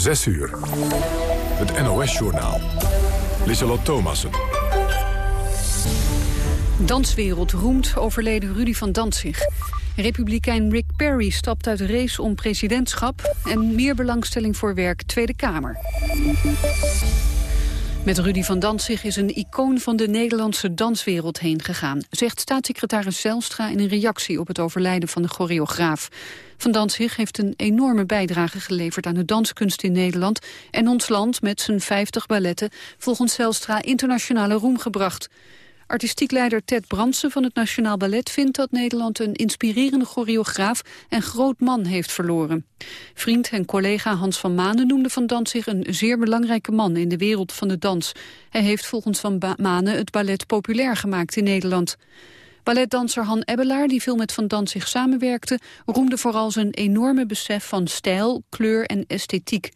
6 uur. Het NOS-journaal. Lieselot Thomassen. Danswereld roemt overleden Rudy van Danzig. Republikein Rick Perry stapt uit race om presidentschap... en meer belangstelling voor werk Tweede Kamer. Met Rudy van Danzig is een icoon van de Nederlandse danswereld heen gegaan... zegt staatssecretaris Zelstra in een reactie op het overlijden van de choreograaf. Van Danzig heeft een enorme bijdrage geleverd aan de danskunst in Nederland... en ons land met zijn 50 balletten volgens Zelstra internationale roem gebracht. Artistiek leider Ted Brandsen van het Nationaal Ballet vindt dat Nederland een inspirerende choreograaf en groot man heeft verloren. Vriend en collega Hans van Manen noemde Van Danzig een zeer belangrijke man in de wereld van de dans. Hij heeft volgens Van Manen het ballet populair gemaakt in Nederland. Balletdanser Han Ebbelaar, die veel met Van Danzig samenwerkte, roemde vooral zijn enorme besef van stijl, kleur en esthetiek.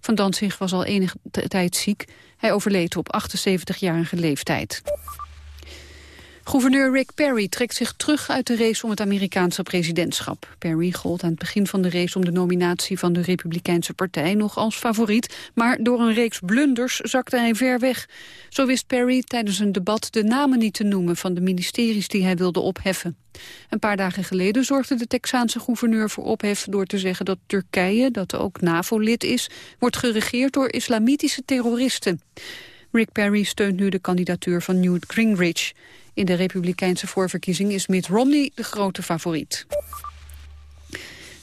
Van Danzig was al enige tijd ziek. Hij overleed op 78-jarige leeftijd. Gouverneur Rick Perry trekt zich terug uit de race om het Amerikaanse presidentschap. Perry gold aan het begin van de race om de nominatie van de Republikeinse Partij nog als favoriet, maar door een reeks blunders zakte hij ver weg. Zo wist Perry tijdens een debat de namen niet te noemen van de ministeries die hij wilde opheffen. Een paar dagen geleden zorgde de Texaanse gouverneur voor ophef door te zeggen dat Turkije, dat ook NAVO-lid is, wordt geregeerd door islamitische terroristen. Rick Perry steunt nu de kandidatuur van Newt Gingrich. In de republikeinse voorverkiezing is Mitt Romney de grote favoriet.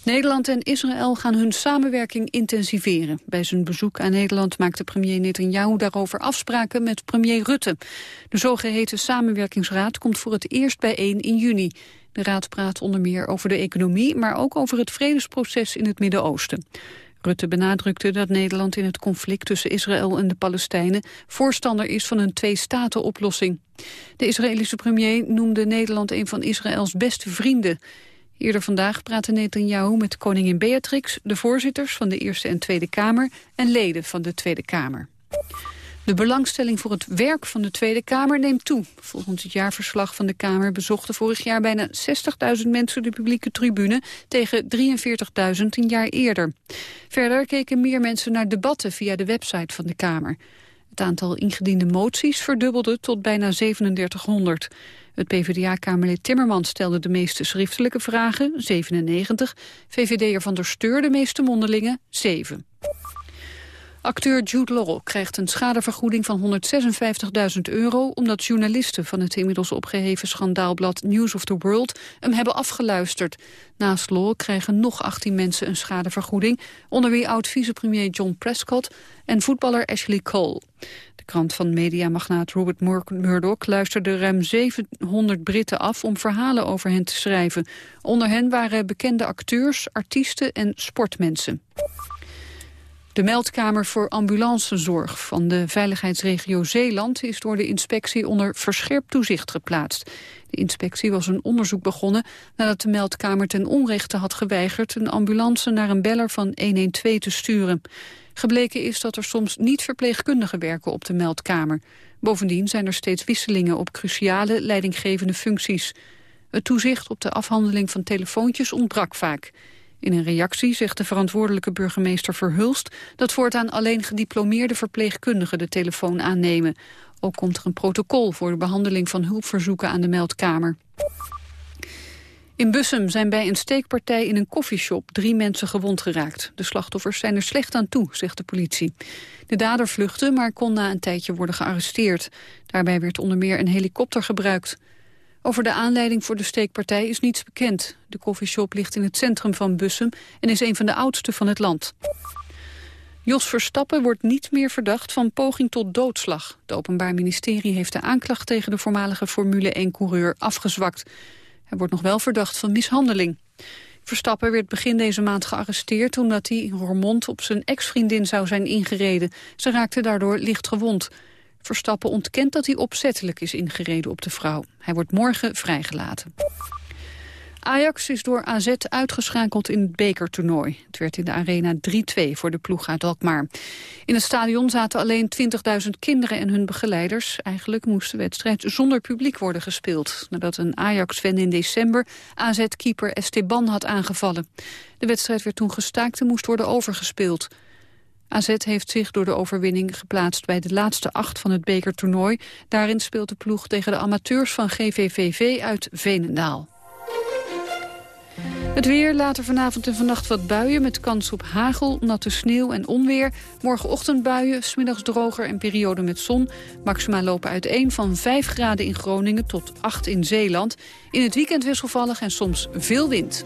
Nederland en Israël gaan hun samenwerking intensiveren. Bij zijn bezoek aan Nederland maakte premier Netanyahu daarover afspraken met premier Rutte. De zogeheten samenwerkingsraad komt voor het eerst bijeen in juni. De raad praat onder meer over de economie, maar ook over het vredesproces in het Midden-Oosten. Rutte benadrukte dat Nederland in het conflict tussen Israël en de Palestijnen voorstander is van een twee-staten-oplossing. De Israëlische premier noemde Nederland een van Israëls beste vrienden. Eerder vandaag praatte Netanyahu met koningin Beatrix, de voorzitters van de Eerste en Tweede Kamer en leden van de Tweede Kamer. De belangstelling voor het werk van de Tweede Kamer neemt toe. Volgens het jaarverslag van de Kamer bezochten vorig jaar bijna 60.000 mensen de publieke tribune tegen 43.000 een jaar eerder. Verder keken meer mensen naar debatten via de website van de Kamer. Het aantal ingediende moties verdubbelde tot bijna 3700. Het PvdA-kamerlid Timmerman stelde de meeste schriftelijke vragen, 97. VVD'er Van der Steur de meeste mondelingen, 7. Acteur Jude Law krijgt een schadevergoeding van 156.000 euro... omdat journalisten van het inmiddels opgeheven schandaalblad News of the World... hem hebben afgeluisterd. Naast Law krijgen nog 18 mensen een schadevergoeding... onder wie oud-vicepremier John Prescott en voetballer Ashley Cole. De krant van mediamagnaat Robert Murdoch luisterde ruim 700 Britten af... om verhalen over hen te schrijven. Onder hen waren bekende acteurs, artiesten en sportmensen. De meldkamer voor ambulancezorg van de veiligheidsregio Zeeland is door de inspectie onder verscherpt toezicht geplaatst. De inspectie was een onderzoek begonnen nadat de meldkamer ten onrechte had geweigerd een ambulance naar een beller van 112 te sturen. Gebleken is dat er soms niet verpleegkundigen werken op de meldkamer. Bovendien zijn er steeds wisselingen op cruciale leidinggevende functies. Het toezicht op de afhandeling van telefoontjes ontbrak vaak. In een reactie zegt de verantwoordelijke burgemeester Verhulst... dat voortaan alleen gediplomeerde verpleegkundigen de telefoon aannemen. Ook komt er een protocol voor de behandeling van hulpverzoeken aan de meldkamer. In Bussum zijn bij een steekpartij in een koffieshop drie mensen gewond geraakt. De slachtoffers zijn er slecht aan toe, zegt de politie. De dader vluchtte, maar kon na een tijdje worden gearresteerd. Daarbij werd onder meer een helikopter gebruikt. Over de aanleiding voor de steekpartij is niets bekend. De koffieshop ligt in het centrum van Bussum en is een van de oudste van het land. Jos Verstappen wordt niet meer verdacht van poging tot doodslag. Het Openbaar Ministerie heeft de aanklacht tegen de voormalige Formule 1-coureur afgezwakt. Hij wordt nog wel verdacht van mishandeling. Verstappen werd begin deze maand gearresteerd... omdat hij in Roermond op zijn ex-vriendin zou zijn ingereden. Ze raakte daardoor licht gewond. Verstappen ontkent dat hij opzettelijk is ingereden op de vrouw. Hij wordt morgen vrijgelaten. Ajax is door AZ uitgeschakeld in het bekertoernooi. Het werd in de arena 3-2 voor de ploeg uit Alkmaar. In het stadion zaten alleen 20.000 kinderen en hun begeleiders. Eigenlijk moest de wedstrijd zonder publiek worden gespeeld... nadat een Ajax-fan in december AZ-keeper Esteban had aangevallen. De wedstrijd werd toen gestaakt en moest worden overgespeeld. AZ heeft zich door de overwinning geplaatst bij de laatste acht van het bekertoernooi. Daarin speelt de ploeg tegen de amateurs van GVVV uit Venendaal. Het weer, later vanavond en vannacht wat buien met kans op hagel, natte sneeuw en onweer. Morgenochtend buien, smiddags droger en periode met zon. Maxima lopen uiteen van 5 graden in Groningen tot 8 in Zeeland. In het weekend wisselvallig en soms veel wind.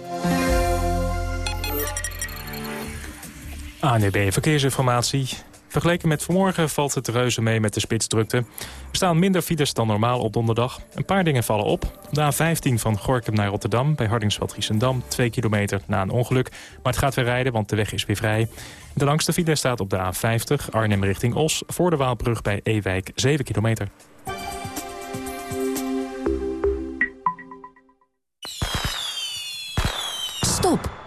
ANB Verkeersinformatie. Vergeleken met vanmorgen valt het reuze mee met de spitsdrukte. Er staan minder files dan normaal op donderdag. Een paar dingen vallen op. De A15 van Gorkum naar Rotterdam bij Hardingsveld-Giessendam... 2 kilometer na een ongeluk. Maar het gaat weer rijden, want de weg is weer vrij. De langste file staat op de A50 Arnhem richting Os... voor de Waalbrug bij Ewijk 7 kilometer.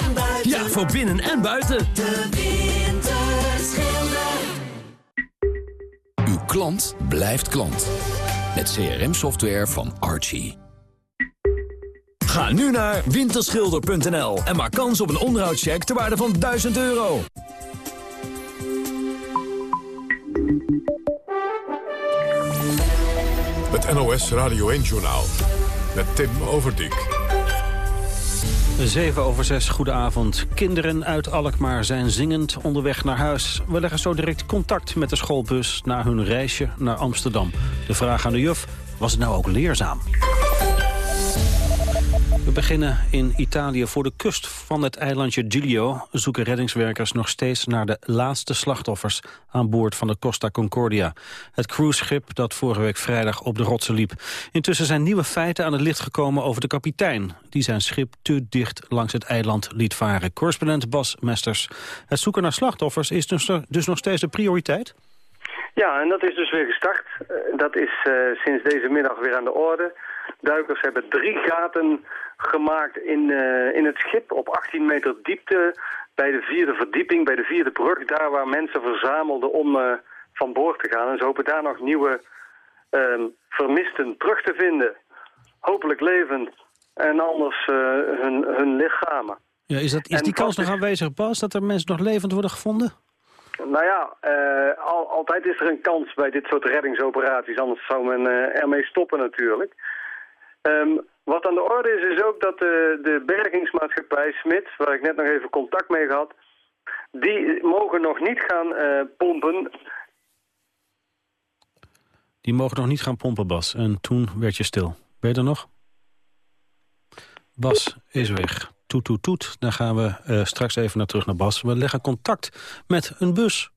Ja, voor binnen en buiten. De Winterschilder. Uw klant blijft klant. Met CRM-software van Archie. Ga nu naar winterschilder.nl en maak kans op een onderhoudscheck ter waarde van 1000 euro. Het NOS Radio 1-journaal. Met Tim Overdijk. 7 over 6, goedenavond. Kinderen uit Alkmaar zijn zingend onderweg naar huis. We leggen zo direct contact met de schoolbus na hun reisje naar Amsterdam. De vraag aan de juf, was het nou ook leerzaam? We beginnen in Italië. Voor de kust van het eilandje Giglio zoeken reddingswerkers nog steeds naar de laatste slachtoffers aan boord van de Costa Concordia. Het cruiseschip dat vorige week vrijdag op de rotsen liep. Intussen zijn nieuwe feiten aan het licht gekomen over de kapitein, die zijn schip te dicht langs het eiland liet varen. Correspondent Bas Mesters. Het zoeken naar slachtoffers is dus, dus nog steeds de prioriteit? Ja, en dat is dus weer gestart. Uh, dat is uh, sinds deze middag weer aan de orde. Duikers hebben drie gaten gemaakt in, uh, in het schip op 18 meter diepte bij de vierde verdieping, bij de vierde brug, daar waar mensen verzamelden om uh, van boord te gaan. En ze hopen daar nog nieuwe uh, vermisten terug te vinden. Hopelijk levend en anders hun, hun lichamen. Ja, is dat, is die kans nog aanwezig, Bas, dat er mensen nog levend worden gevonden? Nou ja, uh, al, altijd is er een kans bij dit soort reddingsoperaties, anders zou men uh, ermee stoppen natuurlijk. Um, wat aan de orde is, is ook dat de, bergingsmaatschappij Smit, waar ik net nog even contact mee gehad, die mogen nog niet gaan uh, pompen. Die mogen nog niet gaan pompen, Bas. En toen werd je stil. Ben je er nog? Bas is weg. Toet, toet, toet. Dan gaan we uh, straks even naar terug naar Bas. We leggen contact met een bus.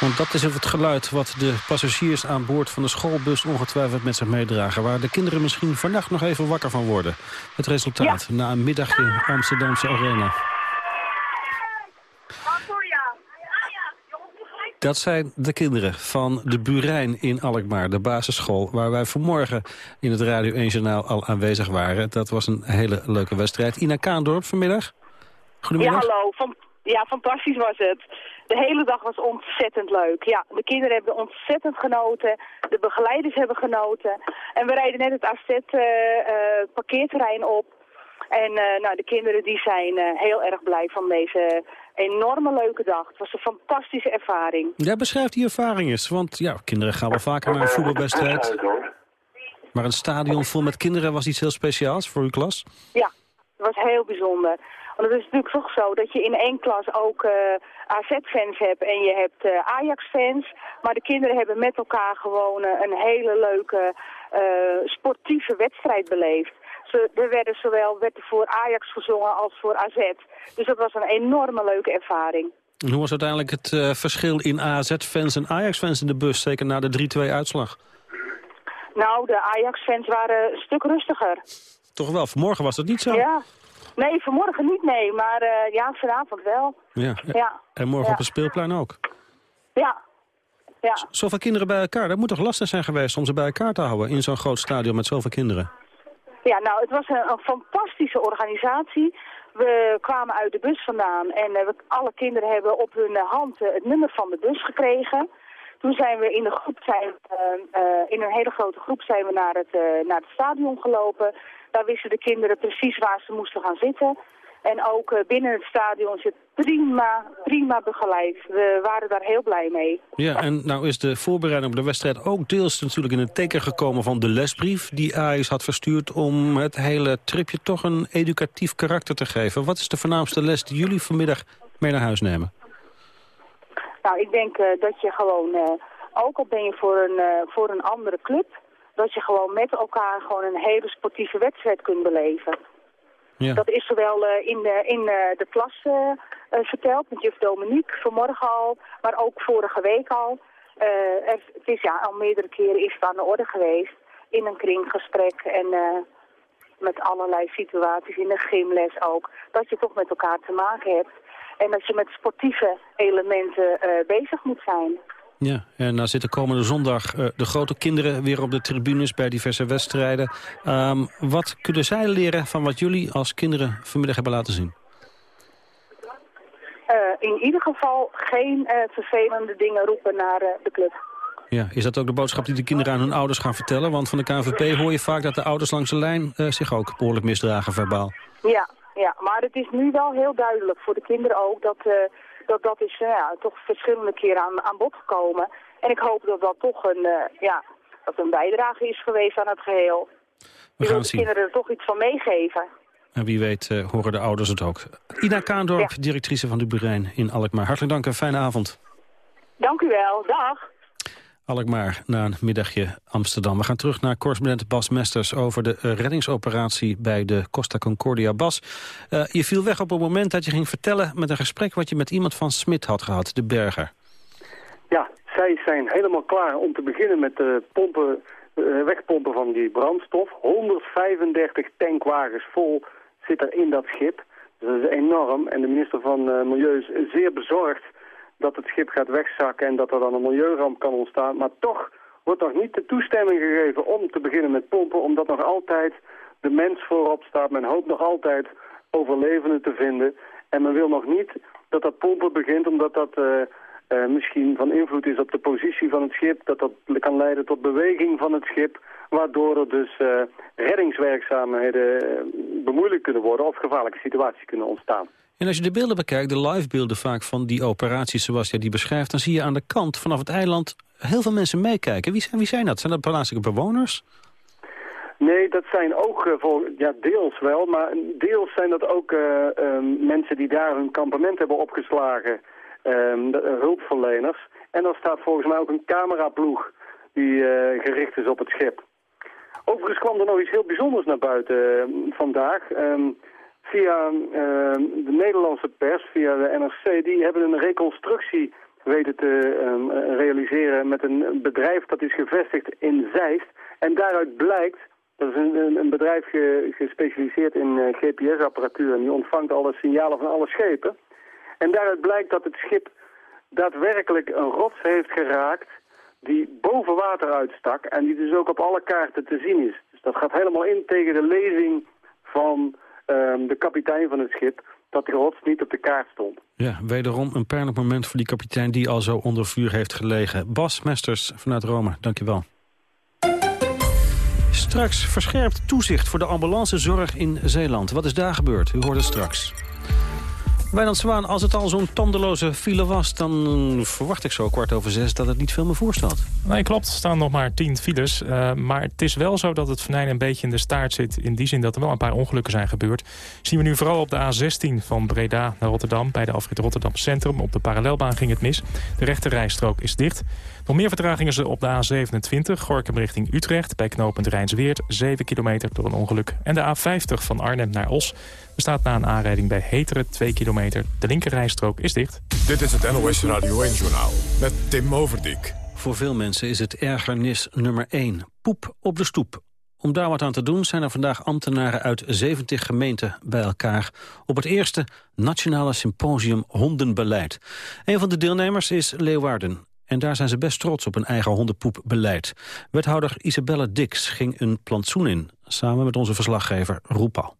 Want dat is het geluid wat de passagiers aan boord van de schoolbus ongetwijfeld met zich meedragen. Waar de kinderen misschien vannacht nog even wakker van worden. Het resultaat na een middagje in Amsterdamse Arena. Dat zijn de kinderen van de Burijn in Alkmaar, de basisschool... waar wij vanmorgen in het Radio 1 Journaal al aanwezig waren. Dat was een hele leuke wedstrijd. Ina Kaandorp vanmiddag. Goedemiddag. Ja, hallo. Van, ja, fantastisch was het. De hele dag was ontzettend leuk. Ja, de kinderen hebben ontzettend genoten. De begeleiders hebben genoten. En we rijden net het AZ-parkeerterrein uh, uh, op. En uh, nou, de kinderen die zijn heel erg blij van deze enorme leuke dag. Het was een fantastische ervaring. Ja, beschrijf die ervaring eens. Want ja, kinderen gaan wel vaker naar een voetbalwedstrijd. Maar een stadion vol met kinderen was iets heel speciaals voor uw klas? Ja, het was heel bijzonder. Want het is natuurlijk toch zo dat je in één klas ook uh, AZ-fans hebt en je hebt uh, Ajax-fans. Maar de kinderen hebben met elkaar gewoon uh, een hele leuke sportieve wedstrijd beleefd. Ze, er werden zowel werd er voor Ajax gezongen als voor AZ. Dus dat was een enorme leuke ervaring. En hoe was uiteindelijk het verschil in AZ-fans en Ajax-fans in de bus, zeker na de 3-2 uitslag? Nou, de Ajax-fans waren een stuk rustiger. Toch wel, vanmorgen was dat niet zo? Ja. Nee, vanmorgen niet, nee. Maar uh, ja, vanavond wel. Ja. ja. En morgen op het speelplein ook? Ja. ja. Zoveel kinderen bij elkaar. Dat moet toch lastig zijn geweest om ze bij elkaar te houden... in zo'n groot stadion met zoveel kinderen? Ja, nou, het was een, fantastische organisatie. We kwamen uit de bus vandaan en we, alle kinderen hebben op hun hand uh, het nummer van de bus gekregen. Toen zijn we in de groep, zijn, in een hele grote groep zijn we naar het, naar het stadion gelopen. Daar wisten de kinderen precies waar ze moesten gaan zitten. En ook uh, binnen het stadion zit prima, prima begeleid. We waren daar heel blij mee. Ja, en nou is de voorbereiding op de wedstrijd ook deels natuurlijk in het teken gekomen van de lesbrief die Ajax had verstuurd om het hele tripje toch een educatief karakter te geven. Wat is de voornaamste les die jullie vanmiddag mee naar huis nemen? Nou, ik denk uh, dat je gewoon, uh, ook al ben je voor een, voor een andere club, dat je gewoon met elkaar gewoon een hele sportieve wedstrijd kunt beleven. Ja. Dat is zowel uh, in, de, in uh, de klas verteld met juf Dominique vanmorgen al, maar ook vorige week al. Het is ja, al meerdere keren is het aan de orde geweest in een kringgesprek en met allerlei situaties in de gymles ook. Dat je toch met elkaar te maken hebt en dat je met sportieve elementen bezig moet zijn. Ja, en dan zitten komende zondag uh, de grote kinderen weer op de tribunes bij diverse wedstrijden. Um, wat kunnen zij leren van wat jullie als kinderen vanmiddag hebben laten zien? Uh, in ieder geval geen uh, vervelende dingen roepen naar de club. Ja, is dat ook de boodschap die de kinderen aan hun ouders gaan vertellen? Want van de KNVB hoor je vaak dat de ouders langs de lijn zich ook behoorlijk misdragen verbaal. Ja, ja, maar het is nu wel heel duidelijk voor de kinderen ook dat dat, dat is ja, toch verschillende keren aan, aan bod gekomen. En ik hoop dat dat toch een, uh, ja, dat een bijdrage is geweest aan het geheel. We gaan de zien. kinderen er toch iets van meegeven. En wie weet uh, horen de ouders het ook. Ina Kaandorp, ja. directrice van de Burein in Alkmaar. Hartelijk dank en fijne avond. Dank u wel. Dag. Alkmaar na een middagje Amsterdam. We gaan terug naar correspondent Bas Mesters over de uh, reddingsoperatie bij de Costa Concordia. Bas, uh, je viel weg op het moment dat je ging vertellen met een gesprek wat je met iemand van Smit had gehad, de berger. Ja, zij zijn helemaal klaar om te beginnen met de pompen, uh, wegpompen van die brandstof. 135 tankwagens vol zit er in dat schip. Dus dat is enorm. En de minister van Milieu is zeer bezorgd dat het schip gaat wegzakken en dat er dan een milieuramp kan ontstaan. Maar toch wordt nog niet de toestemming gegeven om te beginnen met pompen, omdat nog altijd de mens voorop staat. Men hoopt nog altijd overlevenden te vinden. En men wil nog niet dat dat pompen begint, omdat dat uh, uh, misschien van invloed is op de positie van het schip. Dat dat kan leiden tot beweging van het schip, waardoor er dus uh, reddingswerkzaamheden bemoeilijkt kunnen worden of gevaarlijke situaties kunnen ontstaan. En als je de beelden bekijkt, de livebeelden vaak van die operaties zoals die beschrijft... dan zie je aan de kant vanaf het eiland heel veel mensen meekijken. Wie zijn, wie zijn dat? Zijn dat plaatselijke bewoners? Nee, dat zijn ook, uh, voor, ja, deels wel, maar deels zijn dat ook uh, um, mensen die daar hun kampement hebben opgeslagen, de, uh, hulpverleners. En er staat volgens mij ook een cameraploeg die gericht is op het schip. Overigens kwam er nog iets heel bijzonders naar buiten vandaag. Um, via uh, de Nederlandse pers, via de NRC, die hebben een reconstructie weten te uh, realiseren met een bedrijf dat is gevestigd in Zeist. En daaruit blijkt, dat is een, bedrijf ge, gespecialiseerd in uh, GPS-apparatuur en die ontvangt alle signalen van alle schepen. En daaruit blijkt dat het schip daadwerkelijk een rots heeft geraakt die boven water uitstak en die dus ook op alle kaarten te zien is. Dus dat gaat helemaal in tegen de lezing van de kapitein van het schip dat de niet op de kaart stond. Ja, wederom een pijnlijk moment voor die kapitein die al zo onder vuur heeft gelegen. Bas Mesters vanuit Rome, dankjewel. Straks verscherpt toezicht voor de ambulancezorg in Zeeland. Wat is daar gebeurd? U hoort het straks. Wijnand Zwaan, als het al zo'n tandeloze file was... dan verwacht ik zo kwart over zes dat het niet veel meer voorstelt. Nee, klopt. Er staan nog maar tien files. Uh, maar het is wel zo dat het venijn een beetje in de staart zit... in die zin dat er wel een paar ongelukken zijn gebeurd. zien we nu vooral op de A16 van Breda naar Rotterdam... bij de afrit Rotterdam Centrum. Op de parallelbaan ging het mis. De rechte rijstrook is dicht. Nog meer vertragingen ze op de A27, Gorkum richting Utrecht... bij knooppunt Rijnsweert, 7 kilometer door een ongeluk. En de A50 van Arnhem naar Os bestaat na een aanrijding bij Heteren 2 kilometer. De linkerrijstrook is dicht. Dit is het NOS Radio 1-journaal met Tim Overdijk. Voor veel mensen is het ergernis nummer 1. Poep op de stoep. Om daar wat aan te doen zijn er vandaag ambtenaren uit 70 gemeenten bij elkaar... op het eerste Nationale Symposium Hondenbeleid. Een van de deelnemers is Leeuwarden. En daar zijn ze best trots op hun eigen hondenpoepbeleid. Wethouder Isabelle Dix ging een plantsoen in... samen met onze verslaggever Roepal.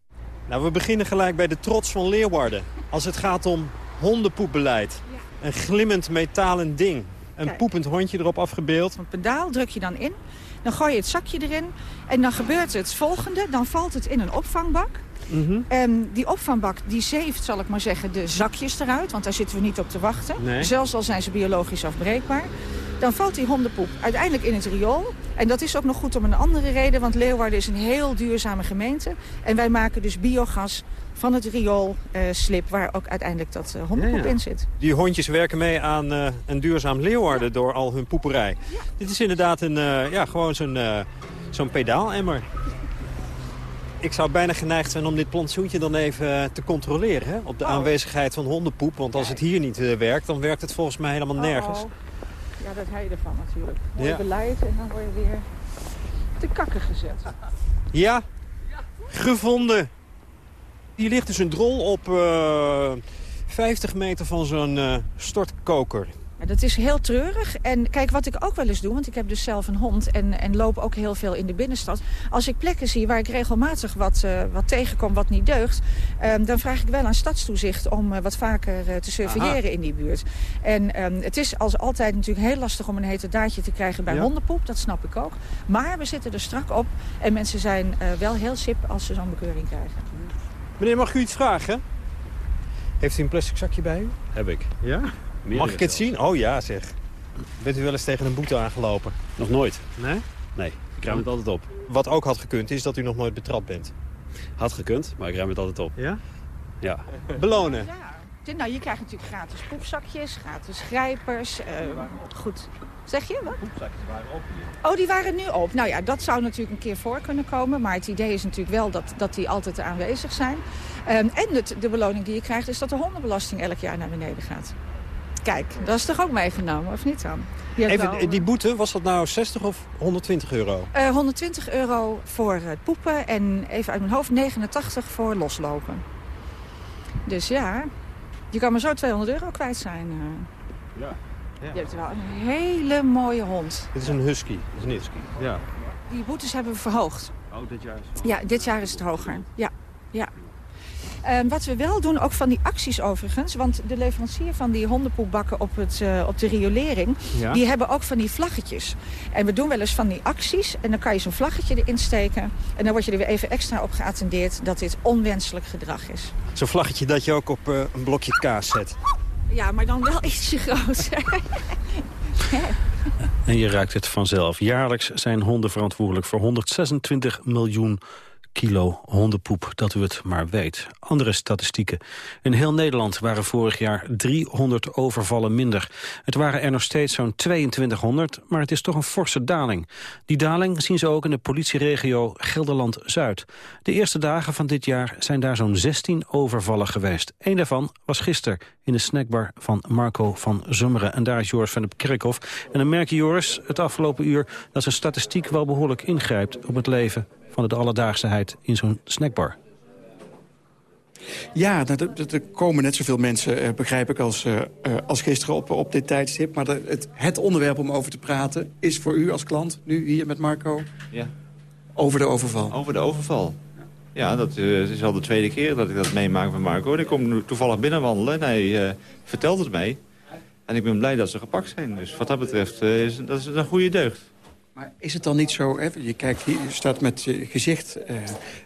Nou, we beginnen gelijk bij de trots van Leeuwarden. Als het gaat om hondenpoepbeleid. Een glimmend metalen ding. Een poepend hondje erop afgebeeld. Een pedaal druk je dan in. Dan gooi je het zakje erin. En dan gebeurt het volgende. Dan valt het in een opvangbak. En die opvangbak die zeeft, zal ik maar zeggen, de zakjes eruit. Want daar zitten we niet op te wachten. Nee. Zelfs al zijn ze biologisch afbreekbaar. Dan valt die hondenpoep uiteindelijk in het riool. En dat is ook nog goed om een andere reden. Want Leeuwarden is een heel duurzame gemeente. En wij maken dus biogas van het rioolslip... waar ook uiteindelijk dat eh, hondenpoep Ja, ja. in zit. Die hondjes werken mee aan eh, een duurzaam Leeuwarden door al hun poeperij. Dit is inderdaad een, eh, ja, gewoon zo'n eh, zo'n pedaalemmer. Ik zou bijna geneigd zijn om dit plantsoentje dan even eh, te controleren. Hè? Op de aanwezigheid van hondenpoep. Want als het hier niet eh, werkt, dan werkt het volgens mij helemaal nergens. Oh, Ja, dat heb je ervan natuurlijk. Mooi Ja. beleid en dan word je weer te kakken gezet. Ja, gevonden. Hier ligt dus een drol op eh, 50 meter van zo'n stortkoker. Dat is heel treurig. En kijk, wat ik ook wel eens doe, want ik heb dus zelf een hond... en, en loop ook heel veel in de binnenstad. Als ik plekken zie waar ik regelmatig wat, eh, wat tegenkom wat niet deugt... ehm, dan vraag ik wel aan stadstoezicht om eh, wat vaker eh, te surveilleren Aha. in die buurt. En ehm, het is als altijd natuurlijk heel lastig om een hete daadje te krijgen bij Ja. hondenpoep. Dat snap ik ook. Maar we zitten er strak op. En mensen zijn eh, wel heel sip als ze zo'n bekeuring krijgen. Meneer, mag ik u iets vragen? Heeft u een plastic zakje bij u? Heb ik. Ja? Mag ik het zien? Oh ja, zeg. Bent u wel eens tegen een boete aangelopen? Nog nooit. Nee? Nee, ik ruim het altijd op. Wat ook had gekund is dat u nog nooit betrapt bent. Had gekund, maar ik ruim het altijd op. Ja? Ja. Belonen. Dit- Nou, je krijgt natuurlijk gratis poepzakjes, gratis grijpers. eh, goed. Zeg je? Wat? Oh, die waren nu op. Nou ja, dat zou natuurlijk een keer voor kunnen komen. Maar het idee is natuurlijk wel dat, dat die altijd aanwezig zijn. Ehm, en het, de beloning die je krijgt is dat de hondenbelasting elk jaar naar beneden gaat. Kijk, dat is toch ook meegenomen, of niet dan? Even, wel, die boete, was dat nou 60 of 120 euro? eh, 120 euro voor het poepen en even uit mijn hoofd 89 voor loslopen. Dus ja, je kan maar zo 200 euro kwijt zijn. eh. Ja. Je hebt wel een hele mooie hond. Dit is een husky. Dit is een husky. Ja. Die boetes hebben we verhoogd. Oh, dit jaar is Ja, dit jaar is het hoger. Ja, ja. Ehm, wat we wel doen, ook van die acties overigens... want de leverancier van die hondenpoepbakken op, het, eh, op de riolering... Ja. die hebben ook van die vlaggetjes. En we doen wel eens van die acties en dan kan je zo'n vlaggetje erin steken... en dan word je er weer even extra op geattendeerd... dat dit onwenselijk gedrag is. Zo'n vlaggetje dat je ook op eh, een blokje kaas zet. Ja, maar dan wel ietsje groter. En je ruikt het vanzelf. Jaarlijks zijn honden verantwoordelijk voor 126 miljoen kilo hondenpoep, dat u het maar weet. Andere statistieken. In heel Nederland waren vorig jaar 300 overvallen minder. Het waren er nog steeds zo'n 2200, maar het is toch een forse daling. Die daling zien ze ook in de politieregio Gelderland-Zuid. De eerste dagen van dit jaar zijn daar zo'n 16 overvallen geweest. Eén daarvan was gisteren in de snackbar van Marco van Zummeren. En daar is Joris van de Kerkhof. En dan merk je, Joris, het afgelopen uur... dat zijn statistiek wel behoorlijk ingrijpt op het leven van de alledaagsheid in zo'n snackbar. Ja, dat- dat- er komen net zoveel mensen, eh, begrijp ik, als, eh, eh, als gisteren op, op dit tijdstip. Maar het, het onderwerp om over te praten is voor u als klant, nu hier met Marco, Ja, over de overval. over de overval. Ja, dat eh, het is al de tweede keer dat ik dat meemaak met Marco. En ik kom toevallig binnenwandelen en hij eh, vertelt het mij. En ik ben blij dat ze gepakt zijn. Dus wat dat betreft is dat is een goede deugd. Maar is het dan niet zo, hè, je kijkt hier, je staat met je gezicht eh,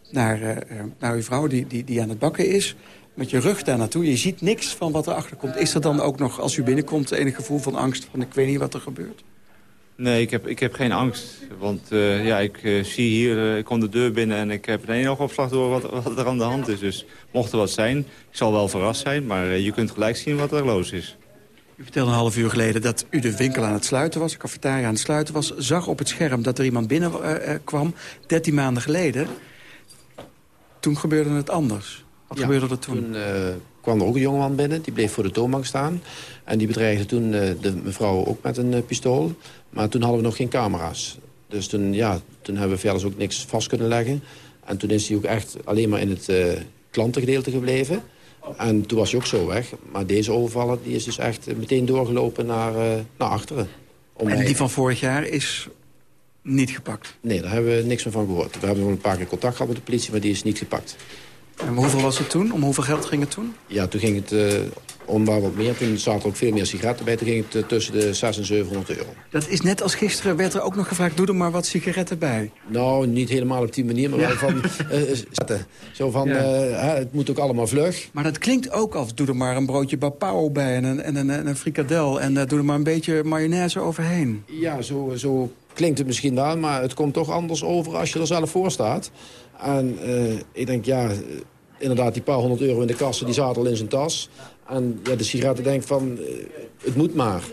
naar, eh, eh, naar uw vrouw die, die, die aan het bakken is... met je rug daar naartoe, je ziet niks van wat erachter komt. Is er dan ook nog, als u binnenkomt, enig gevoel van angst... van ik weet niet wat er gebeurt? Nee, ik heb, ik heb geen angst. Want ja, ik zie hier, ik kom de deur binnen en ik heb in één oogopslag door wat, wat er aan de hand is. Dus mocht er wat zijn, ik zal wel verrast zijn, maar je kunt gelijk zien wat er los is. U vertelde een half uur geleden dat u de winkel aan het sluiten was... de cafetaria aan het sluiten was. Zag op het scherm dat er iemand binnenkwam, 13 maanden geleden. Toen gebeurde het anders. Wat Ja, gebeurde er toen? Toen eh, kwam er ook een jongeman binnen, die bleef voor de toonbank staan. En die bedreigde toen eh, de mevrouw ook met een eh, pistool. Maar toen hadden we nog geen camera's. Dus toen, ja, toen hebben we verder ook niks vast kunnen leggen. En toen is hij ook echt alleen maar in het klantengedeelte gebleven. En toen was hij ook zo weg. Maar deze overvaller die is dus echt meteen doorgelopen naar, uh, naar achteren. en die van vorig jaar is niet gepakt? Nee, daar hebben we niks meer van gehoord. We hebben wel een paar keer contact gehad met de politie, maar die is niet gepakt. En hoeveel was het toen? Om hoeveel geld ging het toen? Ja, toen ging het uh, wat meer. Toen zaten er ook veel meer sigaretten bij. Toen ging het uh, tussen de 600 en 700 euro. Dat is net als gisteren werd er ook nog gevraagd... doe er maar wat sigaretten bij. Nou, niet helemaal op die manier, maar ja. wel van... Uh, zo van, ja. het moet ook allemaal vlug. Maar dat klinkt ook als... doe er maar een broodje bapao bij en een, en een, en een frikadel... en doe er maar een beetje mayonaise overheen. Ja, zo, zo klinkt het misschien wel, maar het komt toch anders over als je er zelf voor staat. En uh, ik denk, ja, inderdaad, die paar honderd euro in de kassen, die zaten al in zijn tas. En ja, de sigaretten denkt van, uh, het moet maar.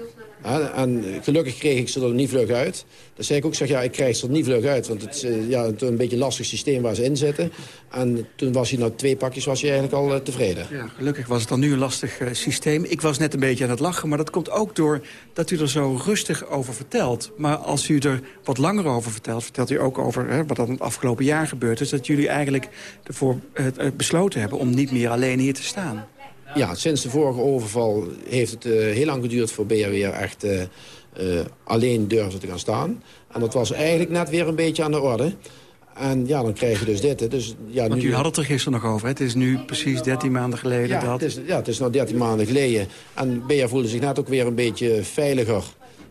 En gelukkig kreeg ik ze er niet vlug uit. Dan zei ik ook, zeg, ja, ik krijg ze er niet vlug uit. Want het is uh, ja, een beetje een lastig systeem waar ze in zitten. En toen was hij na twee pakjes was hij eigenlijk al uh, tevreden. Ja, gelukkig was het dan nu een lastig uh, systeem. Ik was net een beetje aan het lachen, maar dat komt ook door dat u er zo rustig over vertelt. Maar als u er wat langer over vertelt, vertelt u ook over hè, wat er het afgelopen jaar gebeurd is. Dat jullie eigenlijk ervoor besloten hebben om niet meer alleen hier te staan. Ja, sinds de vorige overval heeft het uh, heel lang geduurd voor BA weer echt uh, uh, alleen durfde te gaan staan. En dat was eigenlijk net weer een beetje aan de orde. En ja, dan krijg je dus dit. Dus, ja, Want nu... u had het er gisteren nog over. Hè? Het is nu precies 13 maanden geleden. Ja, dat... het is, ja, het is nu 13 maanden geleden. En BA voelde zich net ook weer een beetje veiliger.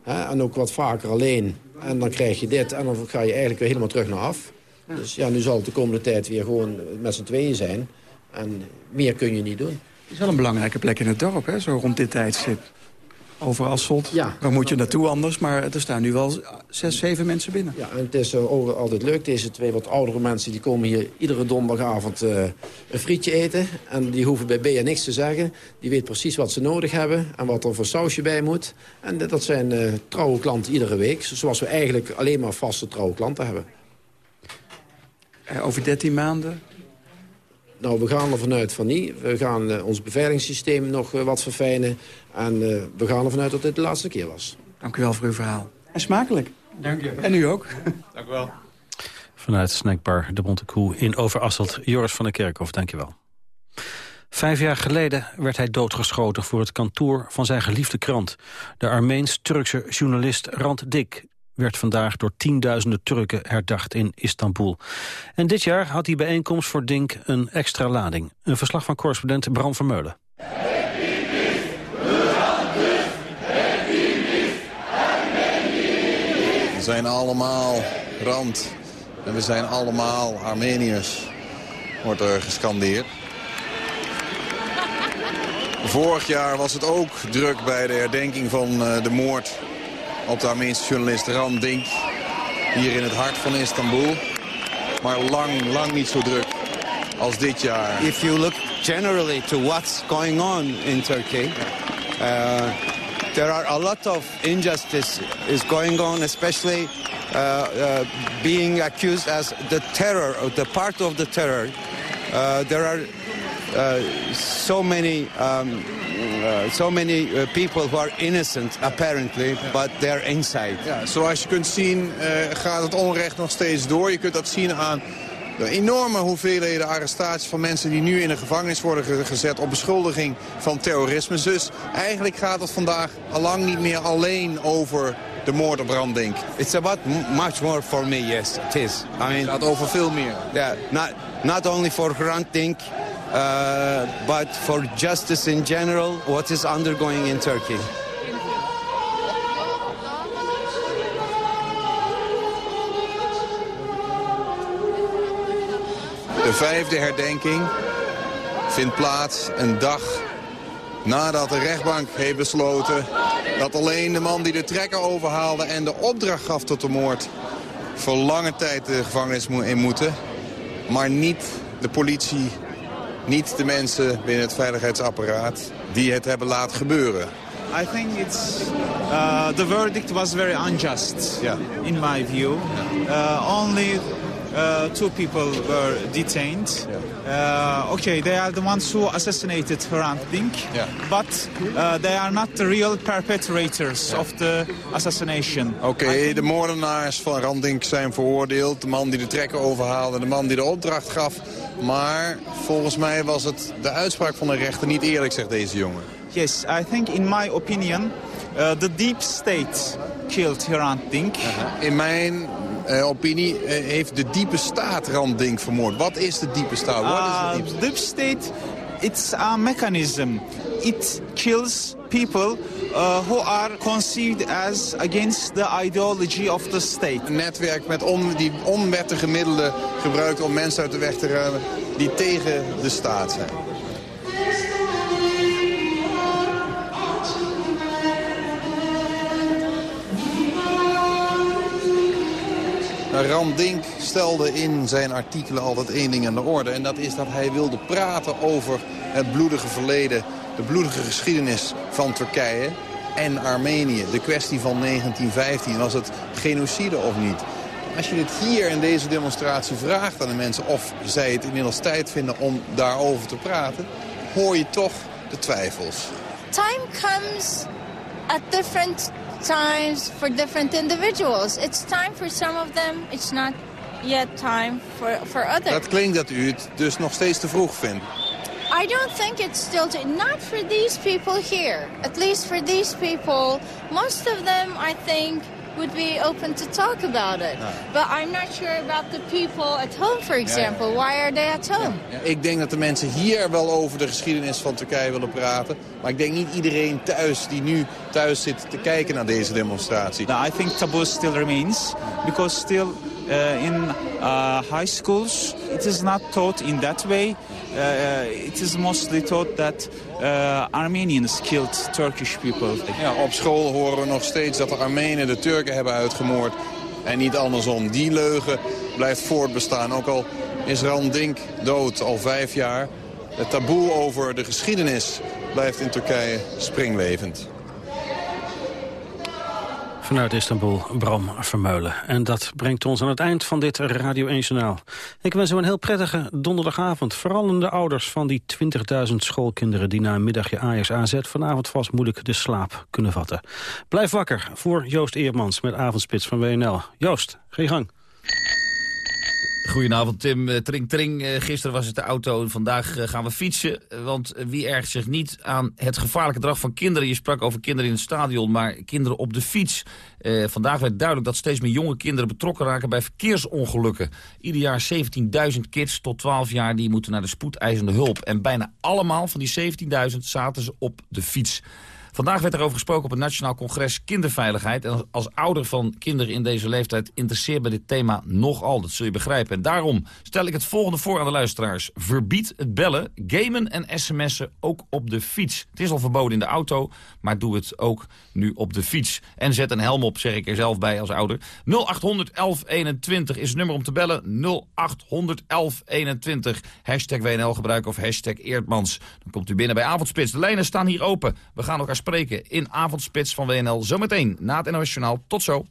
Hè? En ook wat vaker alleen. En dan krijg je dit. En dan ga je eigenlijk weer helemaal terug naar af. Dus ja, nu zal het de komende tijd weer gewoon met z'n tweeën zijn. En meer kun je niet doen. Het is wel een belangrijke plek in het dorp, hè, zo rond dit tijdstip. Over Asselt. Ja. Waar moet je naartoe anders? Maar er staan nu wel zes, zeven mensen binnen. Ja, en het is uh, altijd leuk. Deze twee wat oudere mensen die komen hier iedere donderdagavond uh, een frietje eten. En die hoeven bij BA niks te zeggen. Die weet precies wat ze nodig hebben en wat er voor sausje bij moet. En dat zijn uh, trouwe klanten iedere week. Zoals we eigenlijk alleen maar vaste trouwe klanten hebben. over 13 maanden nou, we gaan er vanuit van niet. We gaan uh, ons beveiligingssysteem nog uh, wat verfijnen. En uh, we gaan er vanuit dat dit de laatste keer was. Dank u wel voor uw verhaal. En smakelijk. Dank u. En u ook. Dank u wel. Vanuit Snackbar De Bonte Koe in Overasselt. Joris van der Kerkhof, dank je wel. Vijf jaar geleden werd hij doodgeschoten voor het kantoor van zijn geliefde krant. De Armeens-Turkse journalist Rand Dik werd vandaag door tienduizenden Turken herdacht in Istanbul. En dit jaar had die bijeenkomst voor Dink een extra lading. Een verslag van correspondent Bram Vermeulen. We zijn allemaal Rand en we zijn allemaal Armeniërs, wordt er gescandeerd. Vorig jaar was het ook druk bij de herdenking van de moord op de Armeense journalist Ram Dink. Hier in het hart van Istanbul. Maar lang, lang niet zo druk als dit jaar. If you look generally to what's going on in Turkey... Uh, there are a lot of injustice is going on, especially uh, uh, being accused as the terror, the part of the terror. Uh, there are so many um, uh, so many uh, people who are innocent, apparently, but they're inside. Ja, zoals je kunt zien uh, gaat het onrecht nog steeds door. Je kunt dat zien aan de enorme hoeveelheden arrestaties van mensen die nu in de gevangenis worden ge gezet op beschuldiging van terrorisme. Dus eigenlijk gaat het vandaag allang niet meer alleen over de moord op Brandink. It's about much more for me, yes, it is. I mean, het gaat over veel meer. Yeah, not, not only for Brandink, uh, but for justice in general, what is undergoing in Turkey. De vijfde herdenking vindt plaats een dag nadat de rechtbank heeft besloten... dat alleen de man die de trekker overhaalde en de opdracht gaf tot de moord... voor lange tijd de gevangenis in moeten, maar niet de politie niet de mensen binnen het veiligheidsapparaat die het hebben laten gebeuren. I think it's uh, the verdict was very unjust yeah. in my view. Uh, only uh, two people were detained. Uh, okay, they are the ones who assassinated Hrant Dink, but uh, they are not the real perpetrators of the assassination. Oké, de moordenaars van Randink zijn veroordeeld. De man die de trekker overhaalde, de man die de opdracht gaf. Maar volgens mij was het de uitspraak van de rechter niet eerlijk, zegt deze jongen. Yes, I think in my opinion, uh, the deep state killed Hrant Dink. In mijn opinie uh, heeft de diepe staat Randink vermoord. Wat is de diepe staat? What is the deep, deep state? It's a mechanism. It kills people uh, who are conceived as against the ideology of the state. Een netwerk met on, die onwettige middelen gebruikt om mensen uit de weg te ruimen die tegen de staat zijn. Randink stelde in zijn artikelen altijd één ding aan de orde. En dat is dat hij wilde praten over het bloedige verleden, de bloedige geschiedenis van Turkije en Armenië. De kwestie van 1915, was het genocide of niet? Als je dit hier in deze demonstratie vraagt aan de mensen... of zij het inmiddels tijd vinden om daarover te praten... hoor je toch de twijfels. Time comes at different times for different individuals. It's time for some of them, it's not yet time for, for others. Dat klinkt dat u het dus nog steeds te vroeg vindt. I don't think it's still too, not for these people here. At least for these people, most of them I think would be open to talk about it. But I'm not sure about the people at home, for example. Why are they at home? Ik denk dat de mensen hier wel over de geschiedenis van Turkije willen praten. Maar ik denk niet iedereen thuis die nu thuis zit te kijken naar deze demonstratie. I think taboo still remains. Because still in uh, high schools it is not taught in that way. Uh, it is mostly taught that Armenians killed Turkish people. Ja, op school horen we nog steeds dat de Armenen de Turken hebben uitgemoord. En niet andersom. Die leugen blijft voortbestaan. Ook al is Randink dood al vijf jaar. Het taboe over de geschiedenis blijft in Turkije springlevend. Vanuit Istanbul, Bram Vermeulen. En dat brengt ons aan het eind van dit Radio 1 Journaal. Ik wens u een heel prettige donderdagavond. Vooral aan de ouders van die 20.000 schoolkinderen... die na een middagje Ajax AZ vanavond vast moeilijk de slaap kunnen vatten. Blijf wakker voor Joost Eermans met Avondspits van WNL. Joost, je gang. Goedenavond Tim, uh, tring tring. Uh, gisteren was het de auto vandaag uh, gaan we fietsen. Want wie ergt zich niet aan het gevaarlijke gedrag van kinderen? Je sprak over kinderen in het stadion, maar kinderen op de fiets. vandaag werd duidelijk dat steeds meer jonge kinderen betrokken raken bij verkeersongelukken. Ieder jaar 17.000 kids tot 12 jaar die moeten naar de spoedeisende hulp. En bijna allemaal van die 17.000 zaten ze op de fiets. Vandaag werd er over gesproken op het Nationaal Congres Kinderveiligheid. En als ouder van kinderen in deze leeftijd interesseert me dit thema nogal. Dat zul je begrijpen. En daarom stel ik het volgende voor aan de luisteraars. Verbied het bellen, gamen en sms'en ook op de fiets. Het is al verboden in de auto, maar doe het ook nu op de fiets. En zet een helm op, zeg ik er zelf bij als ouder. 0800 1121 is het nummer om te bellen. 0800 1121. Hashtag WNL gebruiken of hashtag Eerdmans. Dan komt u binnen bij Avondspits. De lijnen staan hier open. We gaan elkaar spreken in Avondspits van WNL. Zometeen na het NOS Journaal. Tot zo.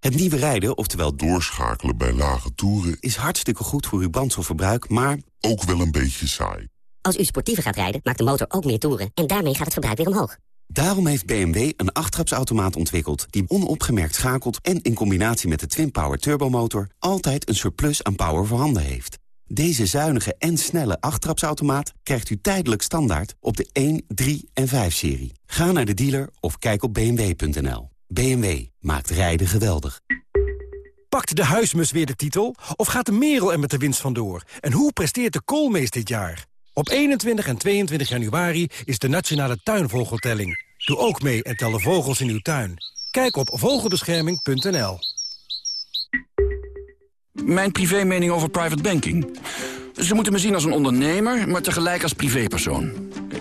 Het nieuwe rijden, oftewel doorschakelen bij lage toeren... is hartstikke goed voor uw brandstofverbruik, maar ook wel een beetje saai. Als u sportiever gaat rijden, maakt de motor ook meer toeren... en daarmee gaat het verbruik weer omhoog. Daarom heeft BMW een achttrapsautomaat ontwikkeld... die onopgemerkt schakelt en in combinatie met de Twin-Power turbomotor... altijd een surplus aan power voorhanden heeft. Deze zuinige en snelle achttrapsautomaat krijgt u tijdelijk standaard op de 1, 3 en 5-serie. Ga naar de dealer of kijk op bmw.nl. BMW maakt rijden geweldig. Pakt de huismus weer de titel? Of gaat de merel er met de winst vandoor? En hoe presteert de koolmees dit jaar? Op 21 en 22 januari is de Nationale Tuinvogeltelling. Doe ook mee en tel de vogels in uw tuin. Kijk op vogelbescherming.nl. Mijn privé mening over private banking. Ze moeten me zien als een ondernemer, maar tegelijk als privépersoon.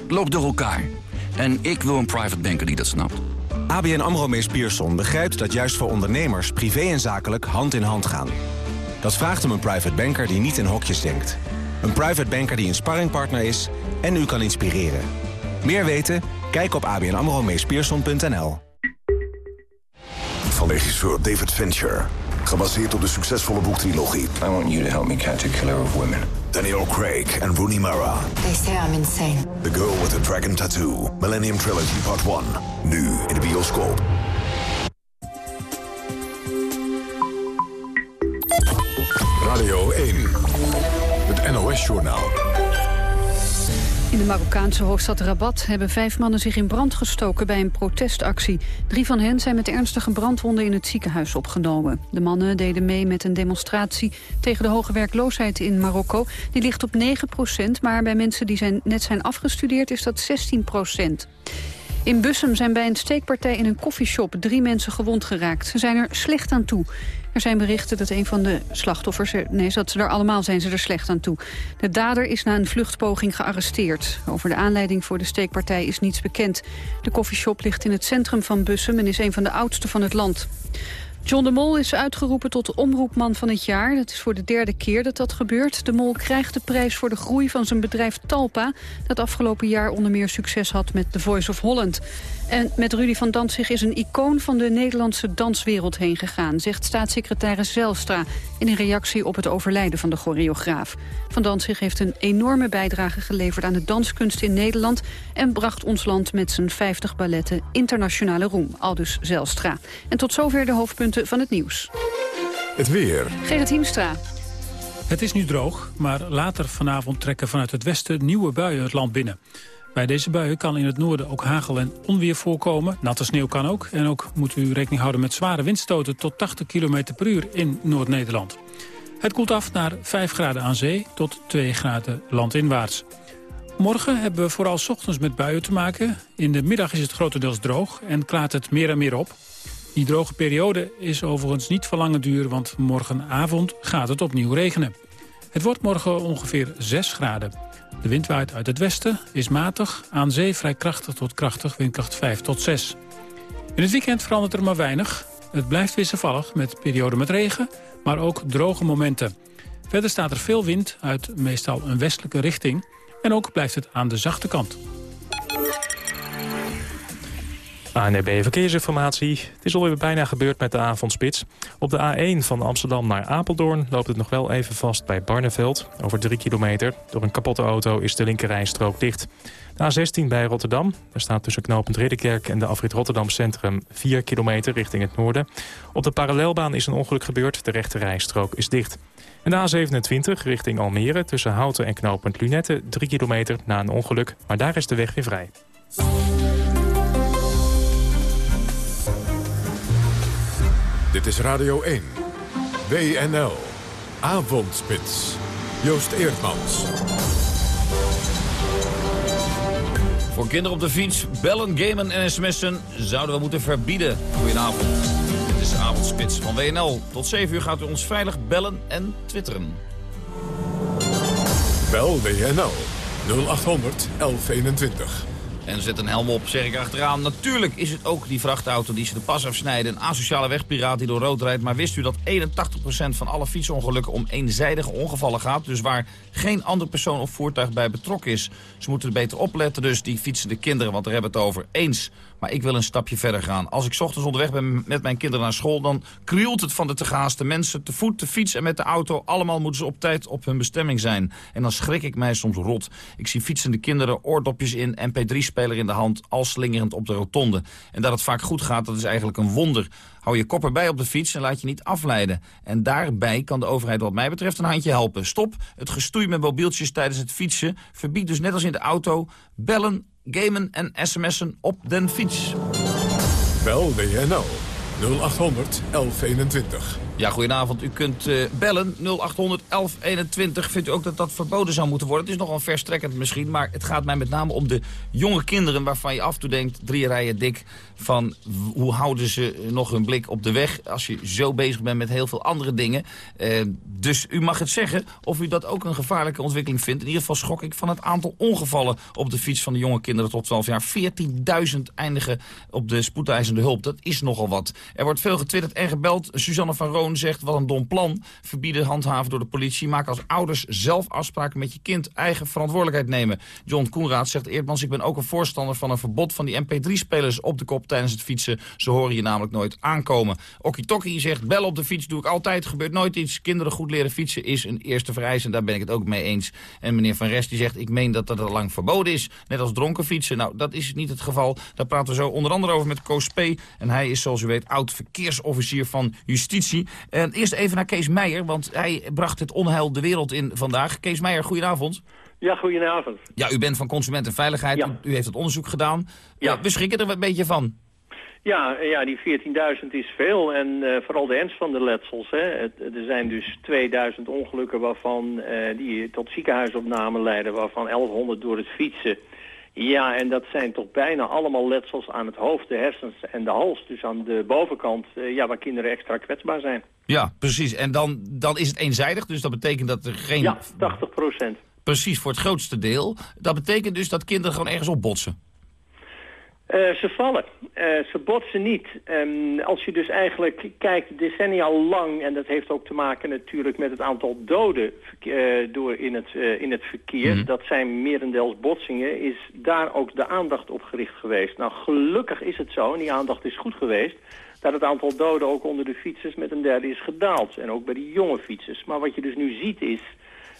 Loop door elkaar. En ik wil een private banker die dat snapt. ABN AMRO Mees Pierson begrijpt dat juist voor ondernemers... privé en zakelijk hand in hand gaan. Dat vraagt om een private banker die niet in hokjes denkt. Een private banker die een sparringpartner is en u kan inspireren. Meer weten? Kijk op abnamromeespierson.nl. van regisseur David Fincher. Gebaseerd op de succesvolle boektrilogie. I want you to help me catch a killer of women. Daniel Craig en Rooney Mara. They say I'm insane. The Girl with the Dragon Tattoo. Millennium Trilogy Part 1. Nu in de bioscoop. Radio 1. Het NOS-journaal. In de Marokkaanse hoofdstad Rabat hebben vijf mannen zich in brand gestoken bij een protestactie. Drie van hen zijn met ernstige brandwonden in het ziekenhuis opgenomen. De mannen deden mee met een demonstratie tegen de hoge werkloosheid in Marokko. Die ligt op 9 procent, maar bij mensen die zijn, net zijn afgestudeerd is dat 16 procent. In Bussum zijn bij een steekpartij in een koffieshop drie mensen gewond geraakt. Ze zijn er slecht aan toe. Er zijn berichten dat een van de slachtoffers... nee, dat ze er allemaal zijn ze er slecht aan toe. De dader is na een vluchtpoging gearresteerd. Over de aanleiding voor de steekpartij is niets bekend. De koffieshop ligt in het centrum van Bussum... en is een van de oudste van het land. John de Mol is uitgeroepen tot omroepman van het jaar. Dat is voor de derde keer dat dat gebeurt. De Mol krijgt de prijs voor de groei van zijn bedrijf Talpa... dat afgelopen jaar onder meer succes had met The Voice of Holland. En met Rudy van Dantzig is een icoon van de Nederlandse danswereld heen gegaan... zegt staatssecretaris Zelstra in een reactie op het overlijden van de choreograaf. Van Dantzig heeft een enorme bijdrage geleverd aan de danskunst in Nederland... en bracht ons land met zijn 50 balletten internationale roem, aldus Zelstra. En tot zover de hoofdpunten van het nieuws. Het weer. Gerrit Hiemstra. Het is nu droog, maar later vanavond trekken vanuit het westen nieuwe buien het land binnen. Bij deze buien kan in het noorden ook hagel en onweer voorkomen. Natte sneeuw kan ook. En ook moet u rekening houden met zware windstoten tot 80 km per uur in Noord-Nederland. Het koelt af naar 5 graden aan zee tot 2 graden landinwaarts. Morgen hebben we vooral ochtends met buien te maken. In de middag is het grotendeels droog en klaart het meer en meer op. Die droge periode is overigens niet van lange duur, want morgenavond gaat het opnieuw regenen. Het wordt morgen ongeveer 6 graden. De wind waait uit het westen, is matig, aan zee vrij krachtig tot krachtig, windkracht 5 tot 6. In het weekend verandert er maar weinig. Het blijft wisselvallig met perioden met regen, maar ook droge momenten. Verder staat er veel wind uit meestal een westelijke richting... en ook blijft het aan de zachte kant. ANB Verkeersinformatie. Het is alweer bijna gebeurd met de avondspits. Op de A1 van Amsterdam naar Apeldoorn loopt het nog wel even vast bij Barneveld. Over 3 kilometer. Door een kapotte auto is de linkerrijstrook dicht. De A16 bij Rotterdam. Daar staat tussen knooppunt Ridderkerk en de afrit Rotterdam Centrum 4 kilometer richting het noorden. Op de parallelbaan is een ongeluk gebeurd. De rechterrijstrook is dicht. En de A27 richting Almere tussen Houten en knooppunt Lunette 3 kilometer na een ongeluk. Maar daar is de weg weer vrij. Dit is Radio 1. WNL. Avondspits. Joost Eerdmans. Voor kinderen op de fiets, bellen, gamen en sms'en zouden we moeten verbieden. Goedenavond. Dit is de Avondspits van WNL. Tot 7 uur gaat u ons veilig bellen en twitteren. Bel WNL 0800 1121. En zet een helm op, zeg ik achteraan. Natuurlijk is het ook die vrachtauto die ze de pas afsnijden. Een asociale wegpiraat die door rood rijdt. Maar wist u dat 81% van alle fietsongelukken om eenzijdige ongevallen gaat? Dus waar geen andere persoon of voertuig bij betrokken is. Ze moeten er beter opletten dus, die fietsende kinderen. Want daar hebben we het over. Eens. Maar ik wil een stapje verder gaan. Als ik ochtends onderweg ben met mijn kinderen naar school... dan krielt het van de te gaaste mensen. Te voet, te fiets en met de auto. Allemaal moeten ze op tijd op hun bestemming zijn. En dan schrik ik mij soms rot. Ik zie fietsende kinderen, oordopjes in, mp3-speler in de hand... al slingerend op de rotonde. En dat het vaak goed gaat, dat is eigenlijk een wonder. Hou je kop erbij op de fiets en laat je niet afleiden. En daarbij kan de overheid wat mij betreft een handje helpen. Stop het gestoei met mobieltjes tijdens het fietsen. Verbied dus net als in de auto bellen, gamen en sms'en op den fiets. Bel WNL 0800 1121. Ja, goedenavond. U kunt uh, bellen 0800 1121. Vindt u ook dat dat verboden zou moeten worden? Het is nogal verstrekkend misschien, maar het gaat mij met name om de jonge kinderen... waarvan je af en toe denkt, drie rijen dik, van hoe houden ze nog hun blik op de weg... als je zo bezig bent met heel veel andere dingen. Uh, dus u mag het zeggen of u dat ook een gevaarlijke ontwikkeling vindt. In ieder geval schok ik van het aantal ongevallen op de fiets van de jonge kinderen tot 12 jaar. 14.000 eindigen op de spoedeisende hulp. Dat is nogal wat. Er wordt veel getwitterd en gebeld. Suzanne van Roon zegt, wat een dom plan. Verbieden handhaven door de politie. Maak als ouders zelf afspraken met je kind. Eigen verantwoordelijkheid nemen. John Koenraad zegt, Eerdmans, ik ben ook een voorstander van een verbod van die mp3-spelers op de kop tijdens het fietsen. Ze horen je namelijk nooit aankomen. Okkie zegt, bel op de fiets doe ik altijd. Gebeurt nooit iets. Kinderen goed leren fietsen is een eerste vereis. En daar ben ik het ook mee eens. En meneer Van Rest die zegt, ik meen dat dat al lang verboden is. Net als dronken fietsen. Nou, dat is niet het geval. Daar praten we zo onder andere over met Koos P. En hij is, zoals u weet, oud-verkeersofficier van Justitie. En eerst even naar Kees Meijer, want hij bracht het onheil de wereld in vandaag. Kees Meijer, goedenavond. Ja, goedenavond. Ja, u bent van Consumentenveiligheid. Ja. U, u, heeft het onderzoek gedaan. Ja. we schrikken er een beetje van. Ja, ja die 14.000 is veel en uh, vooral de ernst van de letsels. Hè. er zijn dus 2000 ongelukken waarvan, uh, die tot ziekenhuisopname leiden, waarvan 1100 door het fietsen. Ja, en dat zijn toch bijna allemaal letsels aan het hoofd, de hersens en de hals. Dus aan de bovenkant, uh, ja, waar kinderen extra kwetsbaar zijn. Ja, precies. En dan, dan is het eenzijdig, dus dat betekent dat er geen... Ja, 80 procent. Precies, voor het grootste deel. Dat betekent dus dat kinderen gewoon ergens op botsen. Uh, ze vallen. Uh, ze botsen niet. Um, als je dus eigenlijk kijkt decennia lang... en dat heeft ook te maken natuurlijk met het aantal doden uh, door in, het, in het verkeer... Mm. dat zijn merendeels botsingen... is daar ook de aandacht op gericht geweest. Nou, gelukkig is het zo, en die aandacht is goed geweest... dat het aantal doden ook onder de fietsers met een derde is gedaald. En ook bij die jonge fietsers. Maar wat je dus nu ziet is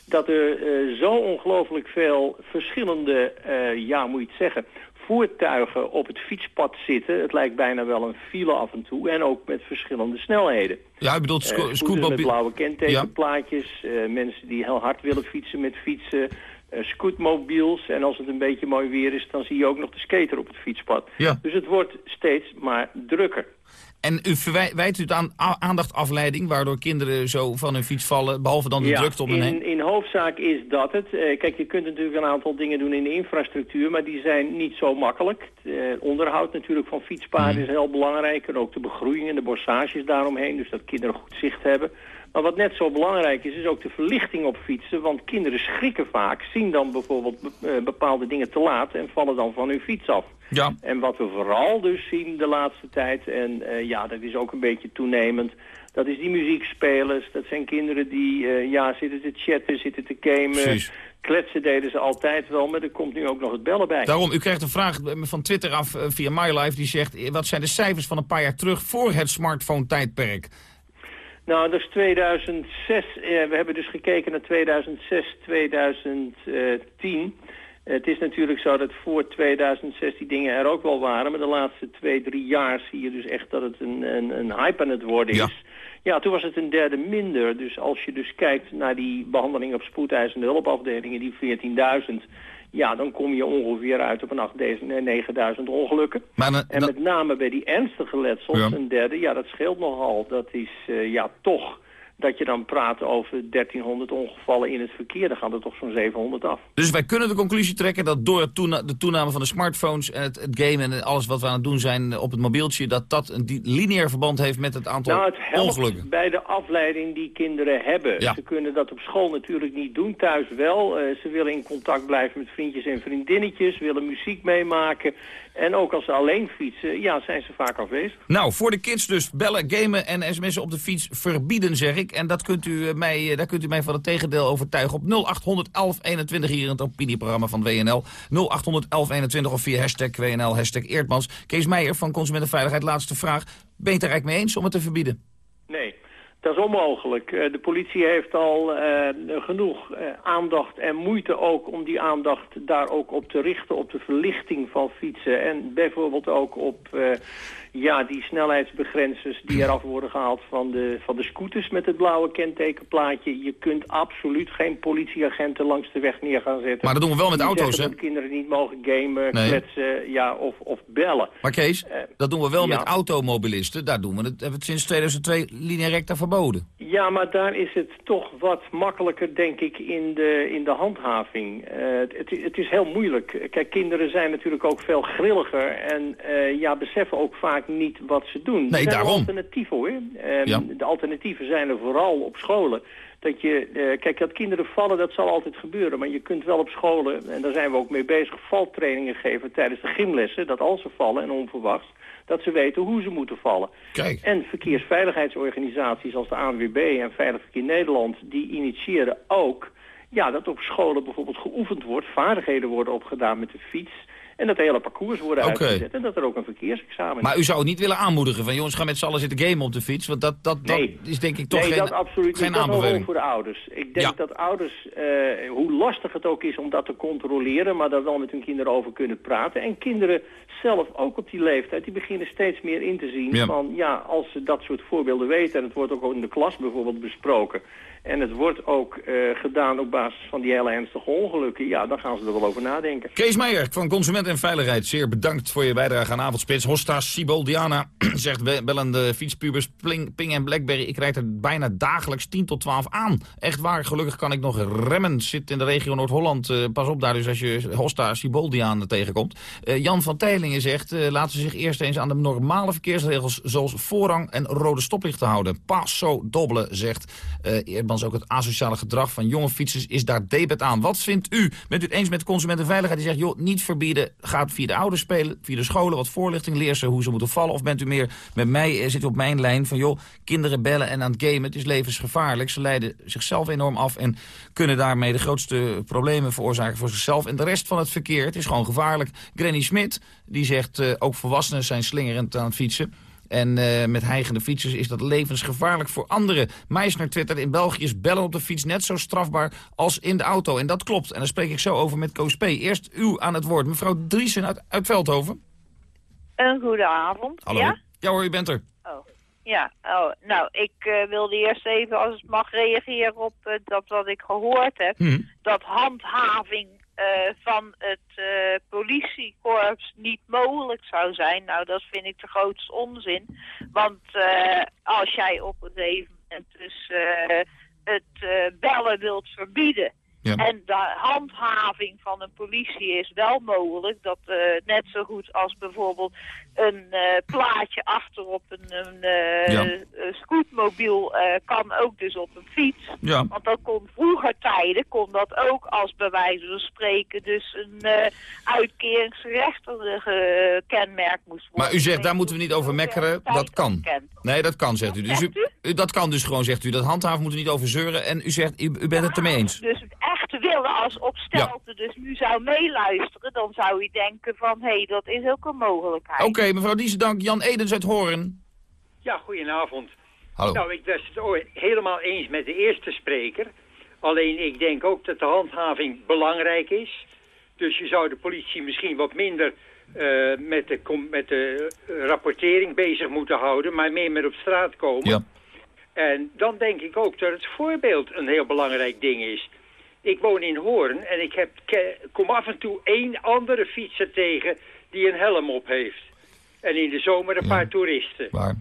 dat er zo ongelooflijk veel verschillende, ja, moet je het zeggen voertuigen op het fietspad zitten. Het lijkt bijna wel een file af en toe. En ook met verschillende snelheden. Ja, ik bedoel, sco uh, scooters met blauwe kentekenplaatjes. Ja. Uh, mensen die heel hard willen fietsen met fietsen. Uh, scootmobiels. En als het een beetje mooi weer is, dan zie je ook nog de skater op het fietspad. Ja. Dus het wordt steeds maar drukker. En u verwijt u het aan aandachtafleiding, waardoor kinderen zo van hun fiets vallen, behalve dan de ja, drukte om hen heen? in hoofdzaak is dat het. Uh, kijk, je kunt natuurlijk een aantal dingen doen in de infrastructuur, maar die zijn niet zo makkelijk. Het uh, onderhoud natuurlijk van fietspaden mm. is heel belangrijk en ook de begroeiing en de bossages daaromheen, dus dat kinderen goed zicht hebben. Maar wat net zo belangrijk is, is ook de verlichting op fietsen. Want kinderen schrikken vaak, zien dan bijvoorbeeld bepaalde dingen te laat en vallen dan van hun fiets af. Ja. En wat we vooral dus zien de laatste tijd, en uh, ja, dat is ook een beetje toenemend... dat is die muziekspelers, dat zijn kinderen die uh, ja, zitten te chatten, zitten te gamen... Precies. Kletsen deden ze altijd wel, maar er komt nu ook nog het bellen bij. Daarom, u krijgt een vraag van Twitter af via MyLife... die zegt, wat zijn de cijfers van een paar jaar terug voor het smartphone-tijdperk? Nou, dat is 2006. we hebben dus gekeken naar 2006, 2010... Het is natuurlijk zo dat voor 2006 die dingen er ook wel waren. Maar de laatste twee, drie jaar zie je dus echt dat het een, een, een hype aan het worden is. Ja. Ja, toen was het een derde minder. Dus als je dus kijkt naar die behandeling op spoedeisende hulpafdelingen, die 14.000... Ja, dan kom je ongeveer uit op een 8.000, 9.000 ongelukken. Maar, en met name bij die ernstige letsels, ja. een derde, ja, dat scheelt nogal. Dat is uh, ja toch dat je dan praat over 1300 ongevallen in het verkeer. Dan gaan er toch zo'n 700 af. Dus wij kunnen de conclusie trekken dat door het toena de toename van de smartphones... en het, het gamen en alles wat we aan het doen zijn op het mobieltje... dat dat een lineair verband heeft met het aantal nou, het helpt ongelukken. bij de afleiding die kinderen hebben. Ja. Ze kunnen dat op school natuurlijk niet doen, thuis wel. Uh, ze willen in contact blijven met vriendjes en vriendinnetjes... willen muziek meemaken... En ook als ze alleen fietsen, ja, zijn ze vaak afwezig. Nou, voor de kids dus bellen, gamen en sms'en op de fiets verbieden, zeg ik. En dat kunt u mij, daar kunt u mij van het tegendeel overtuigen op 0800 1121 hier in het opinieprogramma van WNL. 0800 1121 of via hashtag WNL, hashtag Eerdmans. Kees Meijer van Consumentenveiligheid, laatste vraag. Ben je het er eigenlijk mee eens om het te verbieden? Nee. Dat is onmogelijk. Uh, de politie heeft al uh, genoeg uh, aandacht en moeite ook om die aandacht daar ook op te richten, op de verlichting van fietsen. En bijvoorbeeld ook op ja, die snelheidsbegrenzers die eraf worden gehaald van de, van de scooters met het blauwe kentekenplaatje. Je kunt absoluut geen politieagenten langs de weg neer gaan zetten. Maar dat doen we wel met die auto's, hè? dat kinderen niet mogen gamen, nee. kletsen ja, of, of bellen. Maar Kees, dat doen we wel ja. met automobilisten. Daar doen we het, hebben we het sinds 2002 linea recta verboden. Ja, maar daar is het toch wat makkelijker, denk ik, in de, in de handhaving. Uh, het, het is heel moeilijk. Kijk, kinderen zijn natuurlijk ook veel grilliger en uh, ja, beseffen ook vaak vaak niet wat ze doen. Nee, er zijn daarom. alternatieven hoor. Ja. De alternatieven zijn er vooral op scholen. Dat je, eh, kijk, dat kinderen vallen, dat zal altijd gebeuren. Maar je kunt wel op scholen, en daar zijn we ook mee bezig, valtrainingen geven tijdens de gymlessen. Dat als ze vallen en onverwachts, dat ze weten hoe ze moeten vallen. Kijk. En verkeersveiligheidsorganisaties als de ANWB en Veilig Verkeer Nederland, die initiëren ook ja, dat op scholen bijvoorbeeld geoefend wordt, vaardigheden worden opgedaan met de fiets. En dat hele parcours worden uitgezet. En dat er ook een verkeersexamen Maar is. u zou het niet willen aanmoedigen van jongens, ga met z'n allen zitten gamen op de fiets. Want dat, dat, dat Nee. is denk ik toch nee, geen, dat absoluut geen niet. Dat aanbeveling. voor de ouders. Ik denk Ja. dat ouders, eh, hoe lastig het ook is om dat te controleren... maar daar wel met hun kinderen over kunnen praten. En kinderen zelf ook op die leeftijd, die beginnen steeds meer in te zien... Ja. van ja, als ze dat soort voorbeelden weten... en het wordt ook in de klas bijvoorbeeld besproken... en het wordt ook eh, gedaan op basis van die hele ernstige ongelukken... ja, dan gaan ze er wel over nadenken. Kees Meijer van Consument en Veiligheid, zeer bedankt voor je bijdrage aan Avondspits. Hosta Siboldiana zegt be- bellende fietspubers Pling, Ping en Blackberry. Ik rijd er bijna dagelijks 10 tot 12 aan. Echt waar, gelukkig kan ik nog remmen. Zit in de regio Noord-Holland. Eh, pas op daar dus als je Hosta Siboldiana tegenkomt. Eh, Jan van Teilingen zegt, eh, laten ze zich eerst eens aan de normale verkeersregels... zoals voorrang en rode stoplichten houden. Pas zo dobbelen, zegt Eerdmans ook het asociale gedrag van jonge fietsers is daar debet aan. Wat vindt u? Bent u het eens met consumentenveiligheid? Die zegt, joh, niet verbieden. Gaat via de ouders spelen, via de scholen, wat voorlichting. Leer ze hoe ze moeten vallen. Of bent u meer met mij, eh, zit u op mijn lijn van, joh, kinderen bellen en aan het gamen. Het is levensgevaarlijk. Ze leiden zichzelf enorm af en kunnen daarmee de grootste problemen veroorzaken voor zichzelf. En de rest van het verkeer, het is gewoon gevaarlijk. Granny Smit, die zegt, eh, ook volwassenen zijn slingerend aan het fietsen. En eh, met hijgende fietsers is dat levensgevaarlijk voor anderen. Meisner twittert, in België is bellen op de fiets net zo strafbaar als in de auto. En dat klopt. En daar spreek ik zo over met Koos P. Eerst u aan het woord. Mevrouw Driesen uit, uit Veldhoven. Een goede avond. Hallo. Ja? Ja hoor, u bent er. Oh. Ja, oh, nou, ik eh, wilde eerst even, als het mag, reageren op dat wat ik gehoord heb. Hm. Dat handhaving eh, van het eh, politiekorps niet mogelijk zou zijn. Nou, dat vind ik de grootste onzin. Want eh, als jij op een gegeven moment dus het bellen wilt verbieden... Ja. En de handhaving van een politie is wel mogelijk. Dat net zo goed als bijvoorbeeld een eh, plaatje achterop een, een eh, Ja. scootmobiel eh, kan ook dus op een fiets. Ja. Want dat kon vroeger tijden, kon dat ook als bij wijze van spreken dus een uitkeringsgerechtigde kenmerk moest worden. Maar u zegt, daar moeten we niet over mekkeren. Dat kan. Nee, dat kan, zegt u. Dus u- dat kan dus gewoon, zegt u. Dat handhaven moeten we niet over zeuren. En u zegt, u, u bent het ermee eens. Dus het echt willen als opstelte dus nu zou meeluisteren, dan zou je denken van, hé, hey, dat is ook een mogelijkheid. Oké, mevrouw Diesendank. Jan Edens uit Horen. Ja, goedenavond. Hallo. Nou, ik was het ooit helemaal eens met de eerste spreker. Alleen ik denk ook dat de handhaving belangrijk is. Dus je zou de politie misschien wat minder eh, met, de, com- met de eh, rapportering bezig moeten houden, maar meer met op straat komen. Ja. En dan denk ik ook dat het voorbeeld een heel belangrijk ding is. Ik woon in Hoorn en ik heb, kom af en toe één andere fietser tegen die een helm op heeft. En in de zomer een paar toeristen. Waar?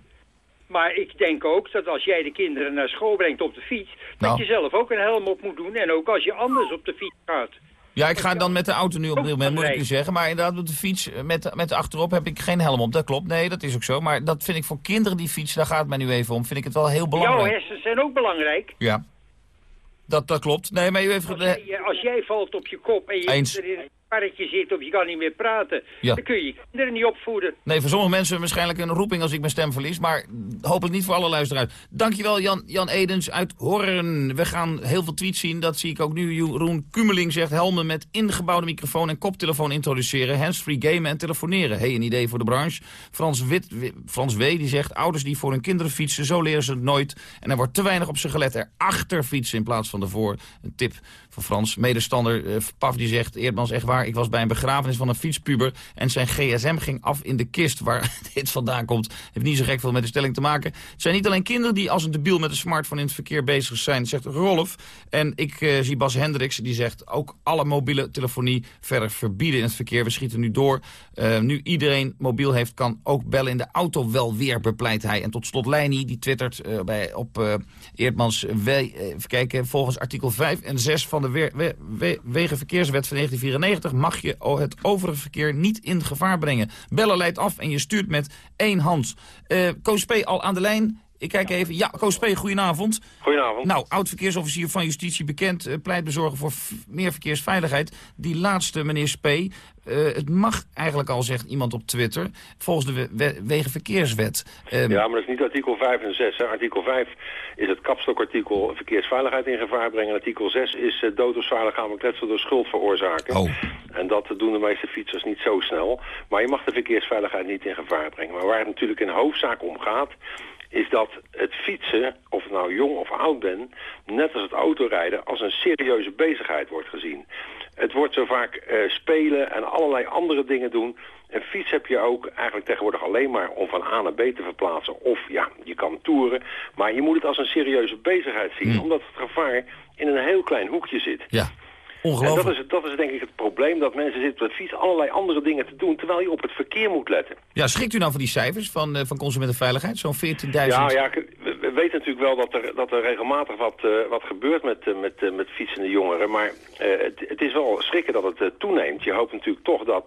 Maar ik denk ook dat als jij de kinderen naar school brengt op de fiets... Nou. dat je zelf ook een helm op moet doen. En ook als je anders op de fiets gaat. Ja, ik ga dan met de auto nu op dit moment, moet ik u zeggen. Maar inderdaad, op de fiets eh, met, met achterop heb ik geen helm op. Dat klopt, nee, dat is ook zo. Maar dat vind ik voor kinderen die fietsen, daar gaat het mij nu even om. Vind ik het wel heel Jouw belangrijk. hersens zijn ook belangrijk. Ja. Dat, dat klopt. Nee, maar u heeft... Als jij, als jij valt op je kop en je Eens. er in karretje zit of je kan niet meer praten... Ja. dan kun je je kinderen niet opvoeden. Nee, voor sommige mensen waarschijnlijk een roeping als ik mijn stem verlies. Maar hopelijk niet voor alle luisteraars. Dankjewel Jan, Jan Edens uit Horren. We gaan heel veel tweets zien. Dat zie ik ook nu. Jeroen Kumeling zegt helmen met ingebouwde microfoon en koptelefoon introduceren. Handsfree gamen en telefoneren. Hey, een idee voor de branche. Frans, Wit, Wi- Frans W. die zegt ouders die voor hun kinderen fietsen. Zo leren ze het nooit. En er wordt te weinig op ze gelet. Er achter fietsen in plaats van ervoor. Een tip van Frans. Medestander eh, Paf die zegt Eerdmans echt waar. Ik was bij een begrafenis van een fietspuber. En zijn gsm ging af in de kist. Waar dit vandaan komt. Heeft niet zo gek veel met de stelling te maken. Het zijn niet alleen kinderen die als een debiel met een smartphone in het verkeer bezig zijn. Zegt Rolf. En ik eh, zie Bas Hendricks. Die zegt ook alle mobiele telefonie verder verbieden in het verkeer. We schieten nu door. Eh, nu iedereen mobiel heeft, kan ook bellen in de auto wel weer, bepleit hij. En tot slot Leini, die twittert eh, bij, op Eerdmans... eh, even kijken, volgens artikel 5 en 6 van de we- we- we- Wegenverkeerswet van 1994... A50 mag je het overige verkeer niet in gevaar brengen. Bellen leidt af en je stuurt met één hand. Uh, al aan de lijn. Ik kijk even. Ja, Koos P., goedenavond. Goedenavond. Nou, oud-verkeersofficier van Justitie bekend, uh, pleitbezorger voor meer verkeersveiligheid. Die laatste, meneer P., uh, het mag eigenlijk al, zegt iemand op Twitter, volgens de we Wegenverkeerswet. Um, ja, maar dat is niet artikel 5 en 6. Hè. Artikel 5 is het kapstokartikel verkeersveiligheid in gevaar brengen. Artikel 6 is uh, dood of zwaar lichamelijk letsel door schuld veroorzaken. Oh. En dat doen de meeste fietsers niet zo snel. Maar je mag de verkeersveiligheid niet in gevaar brengen. Maar waar het natuurlijk in hoofdzaak om gaat is dat het fietsen, of het nou jong of oud ben, net als het autorijden, als een serieuze bezigheid wordt gezien. Het wordt zo vaak uh, spelen en allerlei andere dingen doen. Een fiets heb je ook eigenlijk tegenwoordig alleen maar om van A naar B te verplaatsen. Of ja, je kan toeren. Maar je moet het als een serieuze bezigheid zien. Mm. Omdat het gevaar in een heel klein hoekje zit. Ja. En dat is, dat is denk ik het probleem, dat mensen zitten het fiets allerlei andere dingen te doen, terwijl je op het verkeer moet letten. Ja, schrikt u nou van die cijfers van, uh, van consumentenveiligheid, zo'n 14.000? Ja, ja, we, we, weten natuurlijk wel dat er, dat er regelmatig wat, uh, wat gebeurt met, uh, met, met fietsende jongeren, maar het, het, is wel schrikken dat het toeneemt. Je hoopt natuurlijk toch dat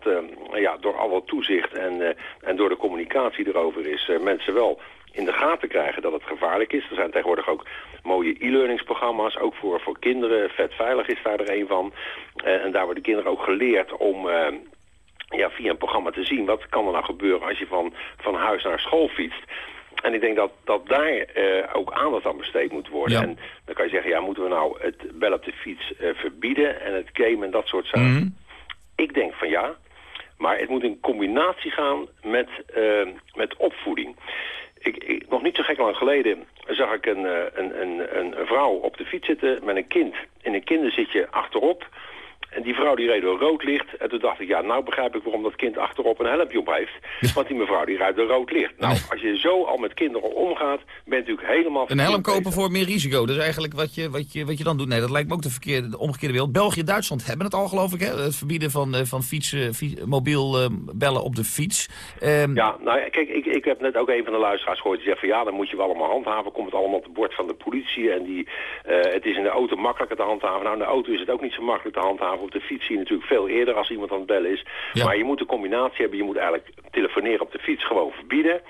ja, door alle toezicht en, en door de communicatie erover is, mensen wel in de gaten krijgen dat het gevaarlijk is. Er zijn tegenwoordig ook mooie e-learningsprogramma's, ook voor, voor kinderen. Vetveilig is daar er een van. Uh, en daar worden kinderen ook geleerd om... Uh, ja, via een programma te zien wat kan er nou gebeuren als je van, van huis naar school fietst. En ik denk dat, dat daar uh, ook aandacht aan besteed moet worden. Ja. En dan kan je zeggen, ja, moeten we nou het bel op de fiets uh, verbieden en het game en dat soort zaken? Mhm. Ik denk van ja, maar het moet in combinatie gaan met, uh, met opvoeding. Ik, nog niet zo gek lang geleden zag ik een, een, een, een vrouw op de fiets zitten met een kind. In een kinderzitje achterop. En die vrouw die reed door rood licht. En toen dacht ik, ja, nou begrijp ik waarom dat kind achterop een helmpje op heeft. Want die mevrouw die rijdt door rood licht. Nou, als je zo al met kinderen omgaat, ben je natuurlijk helemaal... Een helm kopen voor meer risico. Dat is eigenlijk wat je, wat je, wat je dan doet. Nee, dat lijkt me ook de, verkeerde, de omgekeerde wereld. België en Duitsland hebben het al, geloof ik, hè? Het verbieden van, van fietsen, fiets, mobiel uh, bellen op de fiets. Um, ja, nou ja, kijk, ik, ik heb net ook een van de luisteraars gehoord die zegt van ja, dan moet je wel allemaal handhaven. Komt het allemaal op het bord van de politie en die, uh, het is in de auto makkelijker te handhaven. Nou, in de auto is het ook niet zo makkelijk te handhaven. Op de fiets zie je natuurlijk veel eerder als iemand aan het bellen is. Ja. Maar je moet een combinatie hebben. Je moet eigenlijk telefoneren op de fiets gewoon verbieden.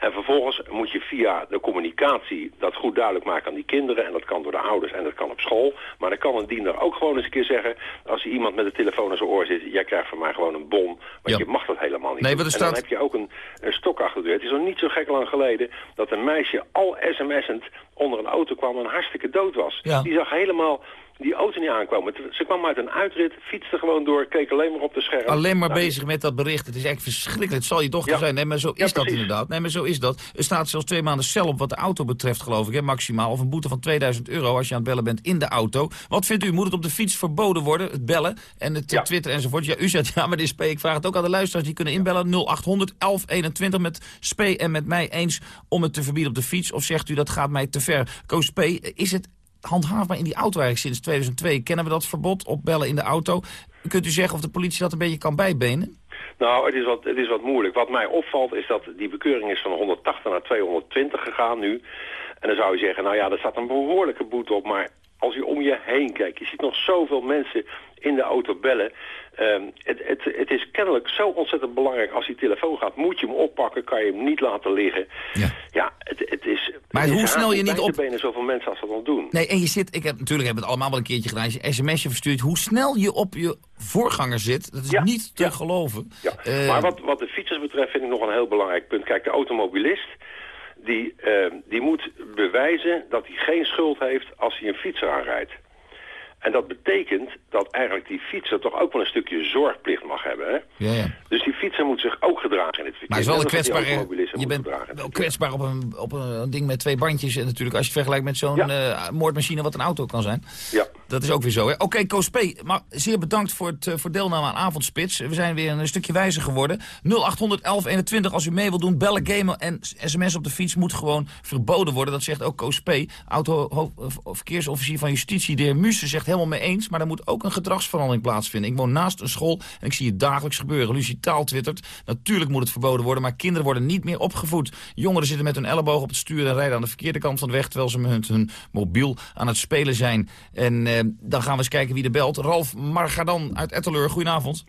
En vervolgens moet je via de communicatie dat goed duidelijk maken aan die kinderen. En dat kan door de ouders en dat kan op school. Maar dan kan een diener ook gewoon eens een keer zeggen... als iemand met de telefoon aan zijn oor zit... jij krijgt van mij gewoon een bon. Want ja. je mag dat helemaal niet nee, doen. En staat... dan heb je ook een, een stok achter de deur. Het is nog niet zo gek lang geleden... dat een meisje al sms'end onder een auto kwam en hartstikke dood was. Ja. Die zag helemaal die auto niet aankomen. Ze kwam uit een uitrit, fietste gewoon door, keek alleen maar op de scherm. Alleen maar nou, bezig met dat bericht. Het is echt verschrikkelijk. Het zal je dochter Ja. zijn. Nee, maar zo is Ja, dat inderdaad. Nee, maar zo is dat. Er staat zelfs twee maanden cel op wat de auto betreft, geloof ik. Hè, maximaal. Of een boete van 2000 euro als je aan het bellen bent in de auto. Wat vindt u? Moet het op de fiets verboden worden? Het bellen en het eh, Twitter enzovoort. Ja, u zegt, ja, maar dit is SP. Ik vraag het ook aan de luisteraars. Die kunnen inbellen 0800 1121 met SP en met mij eens om het te verbieden op de fiets. Of zegt u, dat gaat mij te ver. Koos P, is het handhaafbaar in die auto eigenlijk sinds 2002? Kennen we dat verbod op bellen in de auto? Kunt u zeggen of de politie dat een beetje kan bijbenen? Nou, het is, wat, het is wat moeilijk. Wat mij opvalt is dat die bekeuring is van 180 naar 220 gegaan nu. En dan zou je zeggen, nou ja, er staat een behoorlijke boete op. Maar als je om je heen kijkt, je ziet nog zoveel mensen in de auto bellen. Um, het, het, het is kennelijk zo ontzettend belangrijk. Als die telefoon gaat, moet je hem oppakken, kan je hem niet laten liggen. Ja, ja het, het is... Maar is hoe snel je niet op... benen zoveel mensen als dat nog doen. Nee, en je zit, ik heb natuurlijk hebben we het allemaal wel een keertje gedaan. Als je sms'je verstuurt, hoe snel je op je voorganger zit, dat is Ja, niet te ja. geloven. Ja. Eh, maar wat, wat de fietsers betreft vind ik nog een heel belangrijk punt. Kijk, de automobilist, die, uh, die moet bewijzen dat hij geen schuld heeft als hij een fietser aanrijdt. En dat betekent dat eigenlijk die fietser toch ook wel een stukje zorgplicht mag hebben. Hè? Ja, ja. Dus die fietser moet zich ook gedragen in het verkeer. Maar het is wel een kwetsbare... Je bent wel kwetsbaar op een, op een ding met twee bandjes. En natuurlijk als je het vergelijkt met zo'n eh, moordmachine wat een auto kan zijn. Ja. Dat is ook weer zo. Oké, Koos P. Maar zeer bedankt voor het eh, voor deelname aan Avondspits. We zijn weer een stukje wijzer geworden. 0800 1121 als u mee wilt doen. Bellen, gamen en sms op de fiets moet gewoon verboden worden. Dat zegt ook Koos P. Auto, verkeersofficier van Justitie. De heer Muse zegt helemaal mee eens. Maar er moet ook een gedragsverandering plaatsvinden. Ik woon naast een school en ik zie het dagelijks gebeuren. Lucie Taal twittert. Natuurlijk moet het verboden worden, maar kinderen worden niet meer opgevoed. Jongeren zitten met hun elleboog op het stuur en rijden aan de verkeerde kant van de weg... terwijl ze met hun mobiel aan het spelen zijn. En... eh, dan gaan we eens kijken wie er belt. Ralf Margadan uit Etteleur, goedenavond.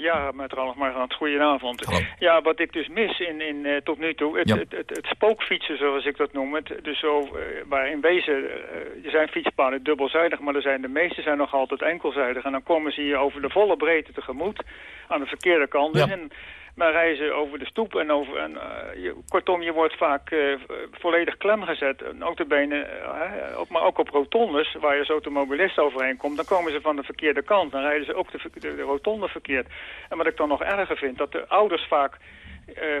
Ja, met Ralf Margaand, goedenavond. Hallo. Ja, wat ik dus mis in, in, eh, tot nu toe, het, Ja. het, het, het spookfietsen zoals ik dat noem. Het, dus zo, eh, waar in wezen, eh, er zijn fietspaden dubbelzijdig, maar er zijn, de meeste zijn nog altijd enkelzijdig. En dan komen ze je over de volle breedte tegemoet, aan de verkeerde kant. Dus. Ja. En dan reizen over de stoep en over... En, eh, kortom, je wordt vaak eh, volledig klem gezet. Ook de benen, ook, maar ook op rotondes, waar je zo automobilist overheen komt. Dan komen ze van de verkeerde kant. Dan rijden ze ook de, de, de rotonde verkeerd. En wat ik dan nog erger vind, dat de ouders vaak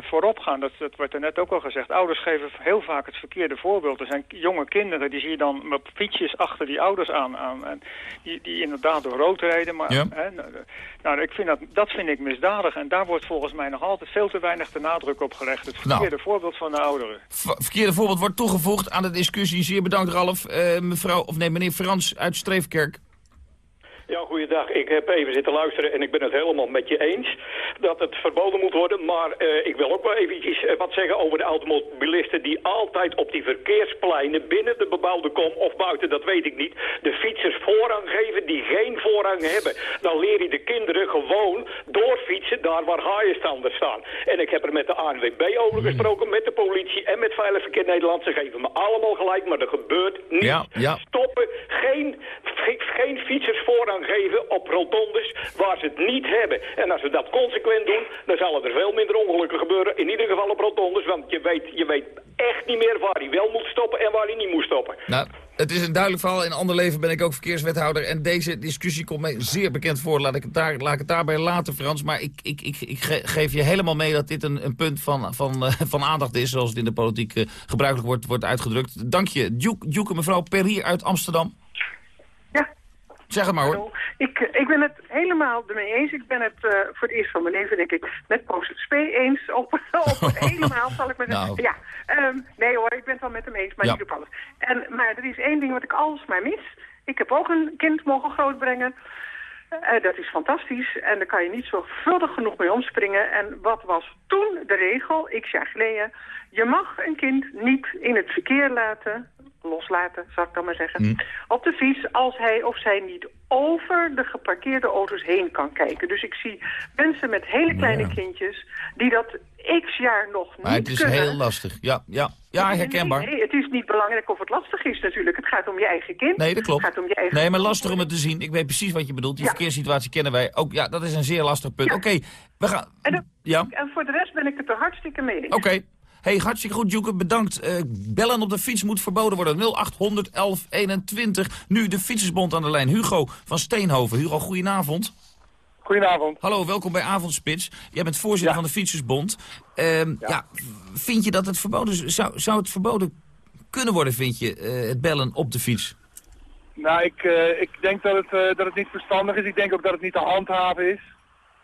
voorop gaan. Dat, dat werd er net ook al gezegd. Ouders geven heel vaak het verkeerde voorbeeld. Er zijn jonge kinderen, die zie je dan op fietsjes achter die ouders aan. aan en die, die inderdaad door rood rijden. Maar, Ja. hè, nou, nou, ik vind dat, dat vind ik misdadig. En daar wordt volgens mij nog altijd veel te weinig de nadruk op gelegd. Het Nou. verkeerde voorbeeld van de ouderen. Verkeerde voorbeeld wordt toegevoegd aan de discussie. Zeer bedankt, Ralf. Eh, mevrouw, of nee, meneer Frans uit Streefkerk. Ja, goeiedag. Ik heb even zitten luisteren en ik ben het helemaal met je eens dat het verboden moet worden. Maar eh, ik wil ook wel eventjes eh, wat zeggen over de automobilisten die altijd op die verkeerspleinen binnen de bebouwde kom of buiten, dat weet ik niet, de fietsers voorrang geven die geen voorrang hebben. Dan leer je de kinderen gewoon doorfietsen daar waar haaienstanders staan. En ik heb er met de ANWB over gesproken, met de politie en met Veilig Verkeer Nederland. Ze geven me allemaal gelijk, maar er gebeurt niet Ja, ja. stoppen. Geen, ge- geen fietsers voorrang geven op rotondes waar ze het niet hebben. En als we dat consequent doen, dan zal er veel minder ongelukken gebeuren. In ieder geval op rotondes, want je weet, je weet echt niet meer waar hij wel moet stoppen en waar hij niet moet stoppen. Nou, het is een duidelijk verhaal. In ander leven ben ik ook verkeerswethouder. En deze discussie komt mij zeer bekend voor. Laat ik het, daar, laat ik het daarbij laten, Frans. Maar ik, ik, ik, ik ge- geef je helemaal mee dat dit een, een punt van, van, eh, van aandacht is... zoals het in de politiek eh, gebruikelijk wordt, wordt uitgedrukt. Dank je. Duke, Duke mevrouw Perrier uit Amsterdam. Zeg het maar hoor. Ik, eh, ik ben het helemaal ermee eens. Ik ben het eh, voor het eerst van mijn leven, denk ik, met Post SP eens. Op, op helemaal, zal ik zeggen. Nou. Ja, ehm, nee hoor, ik ben het wel met hem eens, maar Ja. niet op alles. En, maar er is één ding wat ik alsmaar mis. Ik heb ook een kind mogen grootbrengen. Eh, dat is fantastisch en daar kan je niet zorgvuldig genoeg mee omspringen. En wat was toen de regel, x jaar geleden? Je mag een kind niet in het verkeer laten, loslaten, zal ik dan maar zeggen, op de fiets als hij of zij niet over de geparkeerde auto's heen kan kijken. Dus ik zie mensen met hele kleine kindjes die dat x jaar nog Maar niet het is kunnen. heel lastig. Ja, ja, ja herkenbaar. Nee, nee, het is niet belangrijk of het lastig is natuurlijk. Het gaat om je eigen kind. Nee, dat klopt. Het gaat om je eigen Nee, maar lastig om het te zien. Ik weet precies wat je bedoelt. Die Ja. verkeerssituatie kennen wij ook. Ja, dat is een zeer lastig punt. Oké, we gaan... Ja, En voor de rest ben ik het er hartstikke mee eens. oké. Hey, hartstikke goed, Joeke. Bedankt. Eh, bellen op de fiets moet verboden worden. 0800 1121. Nu de Fietsersbond aan de lijn. Hugo van Steenhoven. Hugo, goedenavond. Goedenavond. Hallo, welkom bij Avondspits. Jij bent voorzitter van de Fietsersbond. Ehm, ja. vind je dat het verboden zou, zou het verboden kunnen worden, vind je, eh, het bellen op de fiets? Nou, ik, eh, ik denk dat het, dat het niet verstandig is. Ik denk ook dat het niet te handhaven is.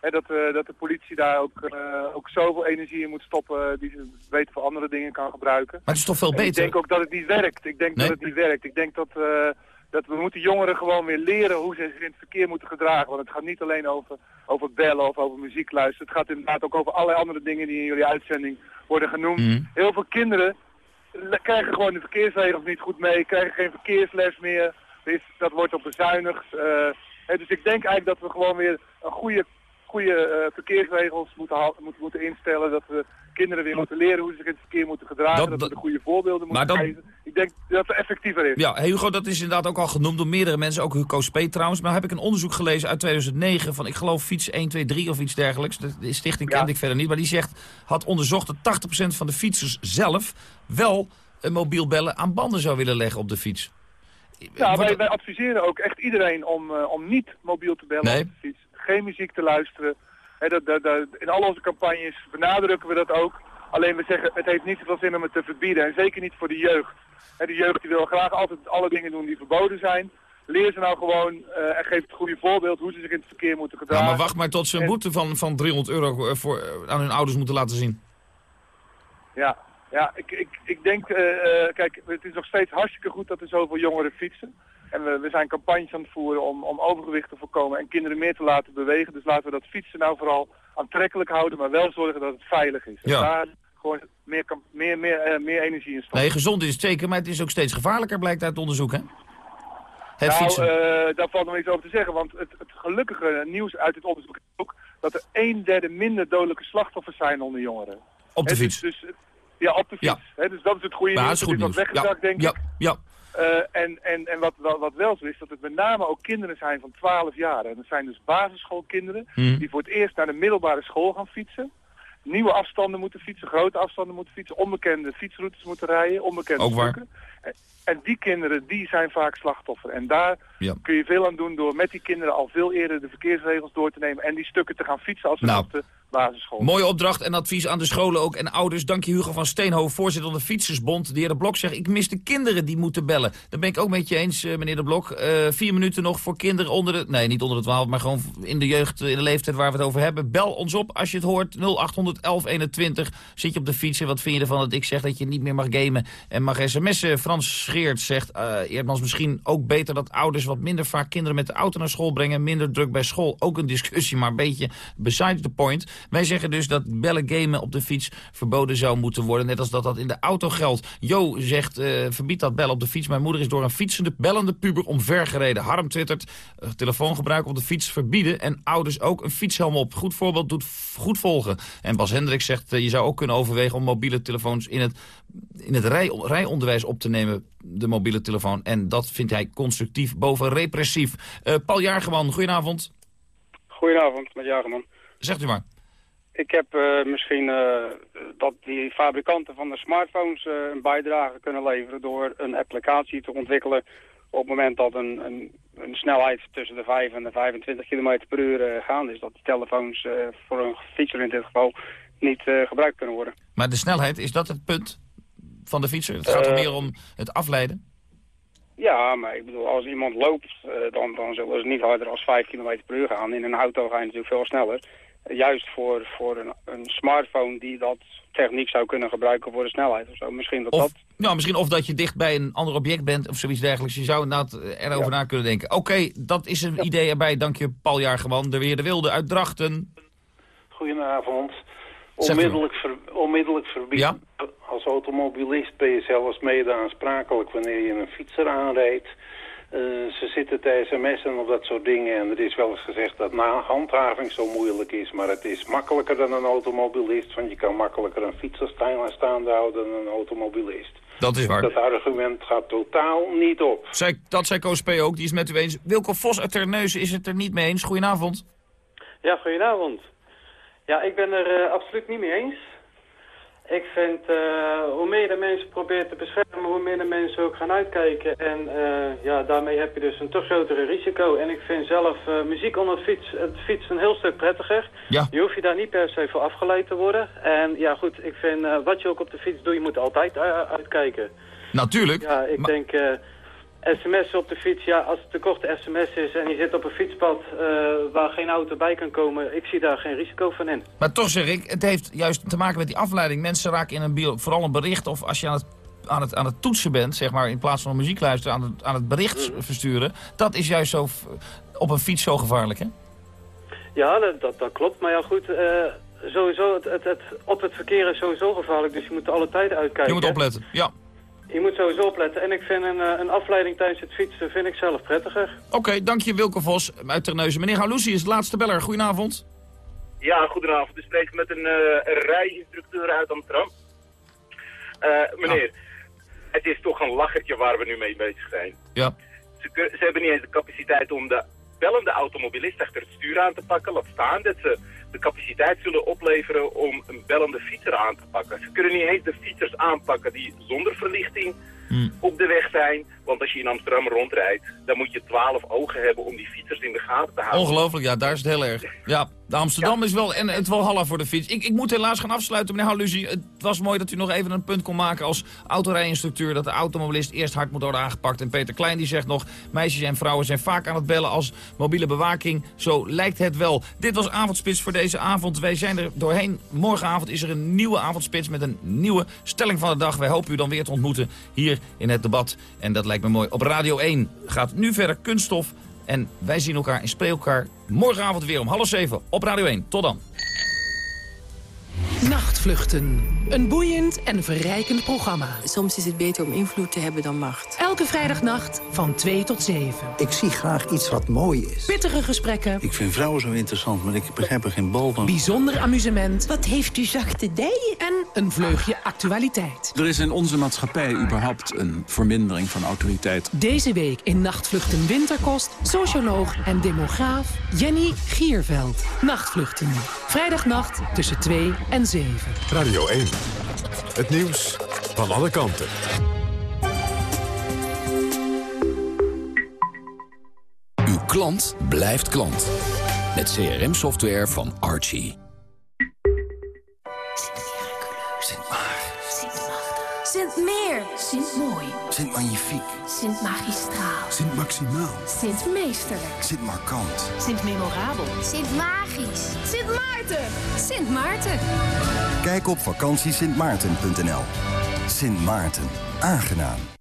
Hè, dat, eh, dat de politie daar ook, eh, ook zoveel energie in moet stoppen eh, die ze weten voor andere dingen kan gebruiken. Maar het is toch veel En beter? Ik denk ook dat het niet werkt. Ik denk Nee? dat het niet werkt. Ik denk dat, dat we moeten jongeren gewoon weer leren hoe ze zich in het verkeer moeten gedragen. Want het gaat niet alleen over, over bellen of over muziek luisteren. Het gaat inderdaad ook over allerlei andere dingen die in jullie uitzending worden genoemd. Mhm. Heel veel kinderen krijgen gewoon de verkeersregels niet goed mee, krijgen geen verkeersles meer. Dus dat wordt op bezuinigd. dus ik denk eigenlijk dat we gewoon weer een goede, goede eh, verkeersregels moeten, moeten, moeten instellen. Dat we kinderen weer moeten leren hoe ze zich in het verkeer moeten gedragen. Dat- Dat, dat- we de goede voorbeelden moeten geven. Ik denk dat het effectiever is. Ja, Hugo, dat is inderdaad ook al genoemd door meerdere mensen, ook Hugo Spee trouwens. Maar heb ik een onderzoek gelezen uit 2009 van, ik geloof, Fiets 123 of iets dergelijks. De, stichting kende ik verder niet, maar die zegt, had onderzocht dat 80% van de fietsers zelf wel een mobiel bellen aan banden zou willen leggen op de fiets. Ja, wij, wij adviseren ook echt iedereen om, eh, om niet mobiel te bellen Nee. op de fiets. Geen muziek te luisteren. Hè, dat, dat, dat- in al onze campagnes benadrukken we dat ook. Alleen we zeggen, het heeft niet zoveel zin om het te verbieden. En zeker niet voor de jeugd. Hè, de jeugd die wil graag altijd alle dingen doen die verboden zijn. Leer ze nou gewoon eh, en geef het goede voorbeeld hoe ze zich in het verkeer moeten Ja, gedragen. maar wacht maar tot ze een boete van, van 300 euro eh, voor, eh, aan hun ouders moeten laten zien. Ja, ja ik, ik, ik denk, kijk, het is nog steeds hartstikke goed dat er zoveel jongeren fietsen. En we, we zijn campagnes aan het voeren om, om overgewicht te voorkomen en kinderen meer te laten bewegen. Dus laten we dat fietsen nou vooral aantrekkelijk houden, maar wel zorgen dat het veilig is. En Ja. daar gewoon meer, meer, meer, eh, meer energie in stoppen. Nee, gezond is het zeker, maar het is ook steeds gevaarlijker, blijkt uit het onderzoek, hè? Het nou, fietsen. eh, daar valt nog iets over te zeggen, want het, het gelukkige nieuws uit dit onderzoek is ook dat er een derde minder dodelijke slachtoffers zijn onder jongeren. Op de Hè, fiets. Dus, dus, ja, op de fiets. Hè, dus dat is het goede Ja, nieuws. is goed Het is wat nieuws. weggezakt, Ja, denk ja, ik. ja. Eh, en en, en wat, wat, wat wel zo is, dat het met name ook kinderen zijn van 12 jaar. En dat zijn dus basisschoolkinderen Mhm. die voor het eerst naar de middelbare school gaan fietsen. Nieuwe afstanden moeten fietsen, grote afstanden moeten fietsen, onbekende fietsroutes moeten rijden, onbekende Ook stukken. En, en die kinderen, die zijn vaak slachtoffer. En daar Ja. kun je veel aan doen door met die kinderen al veel eerder de verkeersregels door te nemen en die stukken te gaan fietsen als ze Nou. Basisschool. Mooie opdracht en advies aan de scholen ook en ouders. Dank je Hugo van Steenhoven, voorzitter van de Fietsersbond. De heer De Blok zegt, ik mis de kinderen die moeten bellen. Daar ben ik ook met je eens, eh, meneer De Blok. Eh, vier minuten nog voor kinderen onder de... Nee, niet onder de 12, maar gewoon in de jeugd, in de leeftijd waar we het over hebben. Bel ons op als je het hoort. 0800 1121. Zit je op de fiets en wat vind je ervan dat ik zeg dat je niet meer mag gamen en mag sms'en? Frans Scheert zegt, eh Eerdmans, misschien ook beter dat ouders wat minder vaak kinderen met de auto naar school brengen. Minder druk bij school. Ook een discussie, maar een beetje besides the point. Wij zeggen dus dat bellen gamen op de fiets verboden zou moeten worden. Net als dat dat in de auto geldt. Jo zegt, eh verbied dat bellen op de fiets. Mijn moeder is door een fietsende, bellende puber omvergereden. Harm twittert, eh, telefoongebruik op de fiets verbieden. En ouders ook een fietshelm op. Goed voorbeeld doet goed volgen. En Bas Hendrik zegt, eh, je zou ook kunnen overwegen om mobiele telefoons in het, in het rij, rijonderwijs op te nemen. De mobiele telefoon. En dat vindt hij constructief boven repressief. Paul Jaargeman, goedenavond. Goedenavond, met Jagerman. Zegt u maar. Ik heb eh, misschien eh, dat die fabrikanten van de smartphones eh, een bijdrage kunnen leveren door een applicatie te ontwikkelen op het moment dat een, een, een snelheid tussen de 5 en de 25 km per uur gaande is. Dat die telefoons voor een fietser in dit geval niet gebruikt kunnen worden. Maar de snelheid, is dat het punt van de fietser? Het gaat er meer om het afleiden? Ja, maar ik bedoel, als iemand loopt, dan, dan zullen ze niet harder als 5 km per uur gaan. In een auto ga je natuurlijk veel sneller. Juist voor, voor een, een smartphone die dat techniek zou kunnen gebruiken voor de snelheid of zo. Misschien dat Of, dat... nou, misschien of dat je dicht bij een ander object bent of zoiets dergelijks. Je zou inderdaad erover na kunnen denken. Oké, dat is een idee erbij. Dank je, Paul Jaargeman. De weer de wilde uit Drachten. Goedenavond. Onmiddellijk, ver, onmiddellijk verbieden. Als automobilist ben je zelfs mede aansprakelijk wanneer je een fietser aanrijdt. Eh, ze zitten te sms'en of dat soort dingen. En er is wel eens gezegd dat na handhaving zo moeilijk is. Maar het is makkelijker dan een automobilist. Want je kan makkelijker een fietser staan- staande houden dan een automobilist. Dat is waar. Dat argument gaat totaal niet op. Zij, dat zei Koos P. ook, die is met u eens. Wilco Vos uit Terneuzen is het er niet mee eens. Goedenavond. Ja, goedenavond. Ja, ik ben er eh, absoluut niet mee eens. Ik vind, eh, hoe meer de mensen proberen te beschermen, hoe meer de mensen ook gaan uitkijken. En eh, ja, daarmee heb je dus een toch grotere risico. En ik vind zelf eh, muziek onder het, fiets, het fietsen een heel stuk prettiger. Ja. Je hoeft je daar niet per se voor afgeleid te worden. En ja, goed, ik vind, eh, wat je ook op de fiets doet, je moet altijd uitkijken. Natuurlijk. Ja, ik denk, eh sms op de fiets, ja, als het een korte sms is en je zit op een fietspad eh, waar geen auto bij kan komen, ik zie daar geen risico van in. Maar toch zeg ik, het heeft juist te maken met die afleiding. Mensen raken in een bio, vooral een bericht of als je aan het, aan het, aan het toetsen bent, zeg maar, in plaats van muziek luisteren, aan het, aan het bericht Mm. versturen. Dat is juist zo, op een fiets zo gevaarlijk, hè? Ja, dat, dat, dat klopt. Maar ja, goed, eh, sowieso, het, het, het, op het verkeer is sowieso gevaarlijk, dus je moet er alle tijd uitkijken. Je moet opletten, ja. Je moet sowieso opletten. En ik vind een, eh, een afleiding tijdens het fietsen vind ik zelf prettiger. Oké, dank je Wilco Vos uit Terneuzen. Meneer Halusi is de laatste beller. Goedenavond. Ja, goedenavond. Ik spreek met een, eh, een rijinstructeur uit Amsterdam. Eh, meneer, het is toch een lachertje waar we nu mee bezig zijn. Ja. Ze, ze hebben niet eens de capaciteit om de bellende automobilist achter het stuur aan te pakken. Laat staan dat ze de capaciteit zullen opleveren om een bellende fietser aan te pakken. Ze kunnen niet eens de fietsers aanpakken die zonder verlichting op de weg zijn. Want als je in Amsterdam rondrijdt, dan moet je twaalf ogen hebben om die fietsers in de gaten te houden. Ongelooflijk, ja, daar is het heel erg. Ja, de Amsterdam is wel, en het Walhalla voor de fiets. Ik, ik moet helaas gaan afsluiten, meneer Halusi. Het was mooi dat u nog even een punt kon maken als autorijinstructeur... dat de automobilist eerst hard moet worden aangepakt. En Peter Klein die zegt nog, meisjes en vrouwen zijn vaak aan het bellen als mobiele bewaking. Zo lijkt het wel. Dit was Avondspits voor deze avond. Wij zijn er doorheen. Morgenavond is er een nieuwe Avondspits met een nieuwe stelling van de dag. Wij hopen u dan weer te ontmoeten hier in het debat. En dat lijkt me mooi. Op Radio 1 gaat nu verder kunststof... En wij zien elkaar en spreken elkaar morgenavond weer om half zeven op Radio 1. Tot dan. Nachtvluchten. Een boeiend en verrijkend programma. Soms is het beter om invloed te hebben dan macht. Elke vrijdagnacht van 2 tot 7. Ik zie graag iets wat mooi is. Pittige gesprekken. Ik vind vrouwen zo interessant, maar ik begrijp er geen bal van. Bijzonder amusement. Wat heeft u zachte dijen? En een vleugje actualiteit. Er is in onze maatschappij überhaupt een vermindering van autoriteit. Deze week in Nachtvluchten Winterkost... socioloog en demograaf Jenny Gierveld. Nachtvluchten. Vrijdagnacht tussen 2 en 7. Radio 1. Het nieuws van alle kanten. Uw klant blijft klant. Met CRM-software van Archie. Sint Meer. Sint Mooi. Sint Magnifiek. Sint Magistraal. Sint Maximaal. Sint Meesterlijk. Sint Markant. Sint Memorabel. Sint Magisch. Sint Maarten. Sint Maarten. Kijk op vakantiesintmaarten.nl. Sint Maarten. Aangenaam.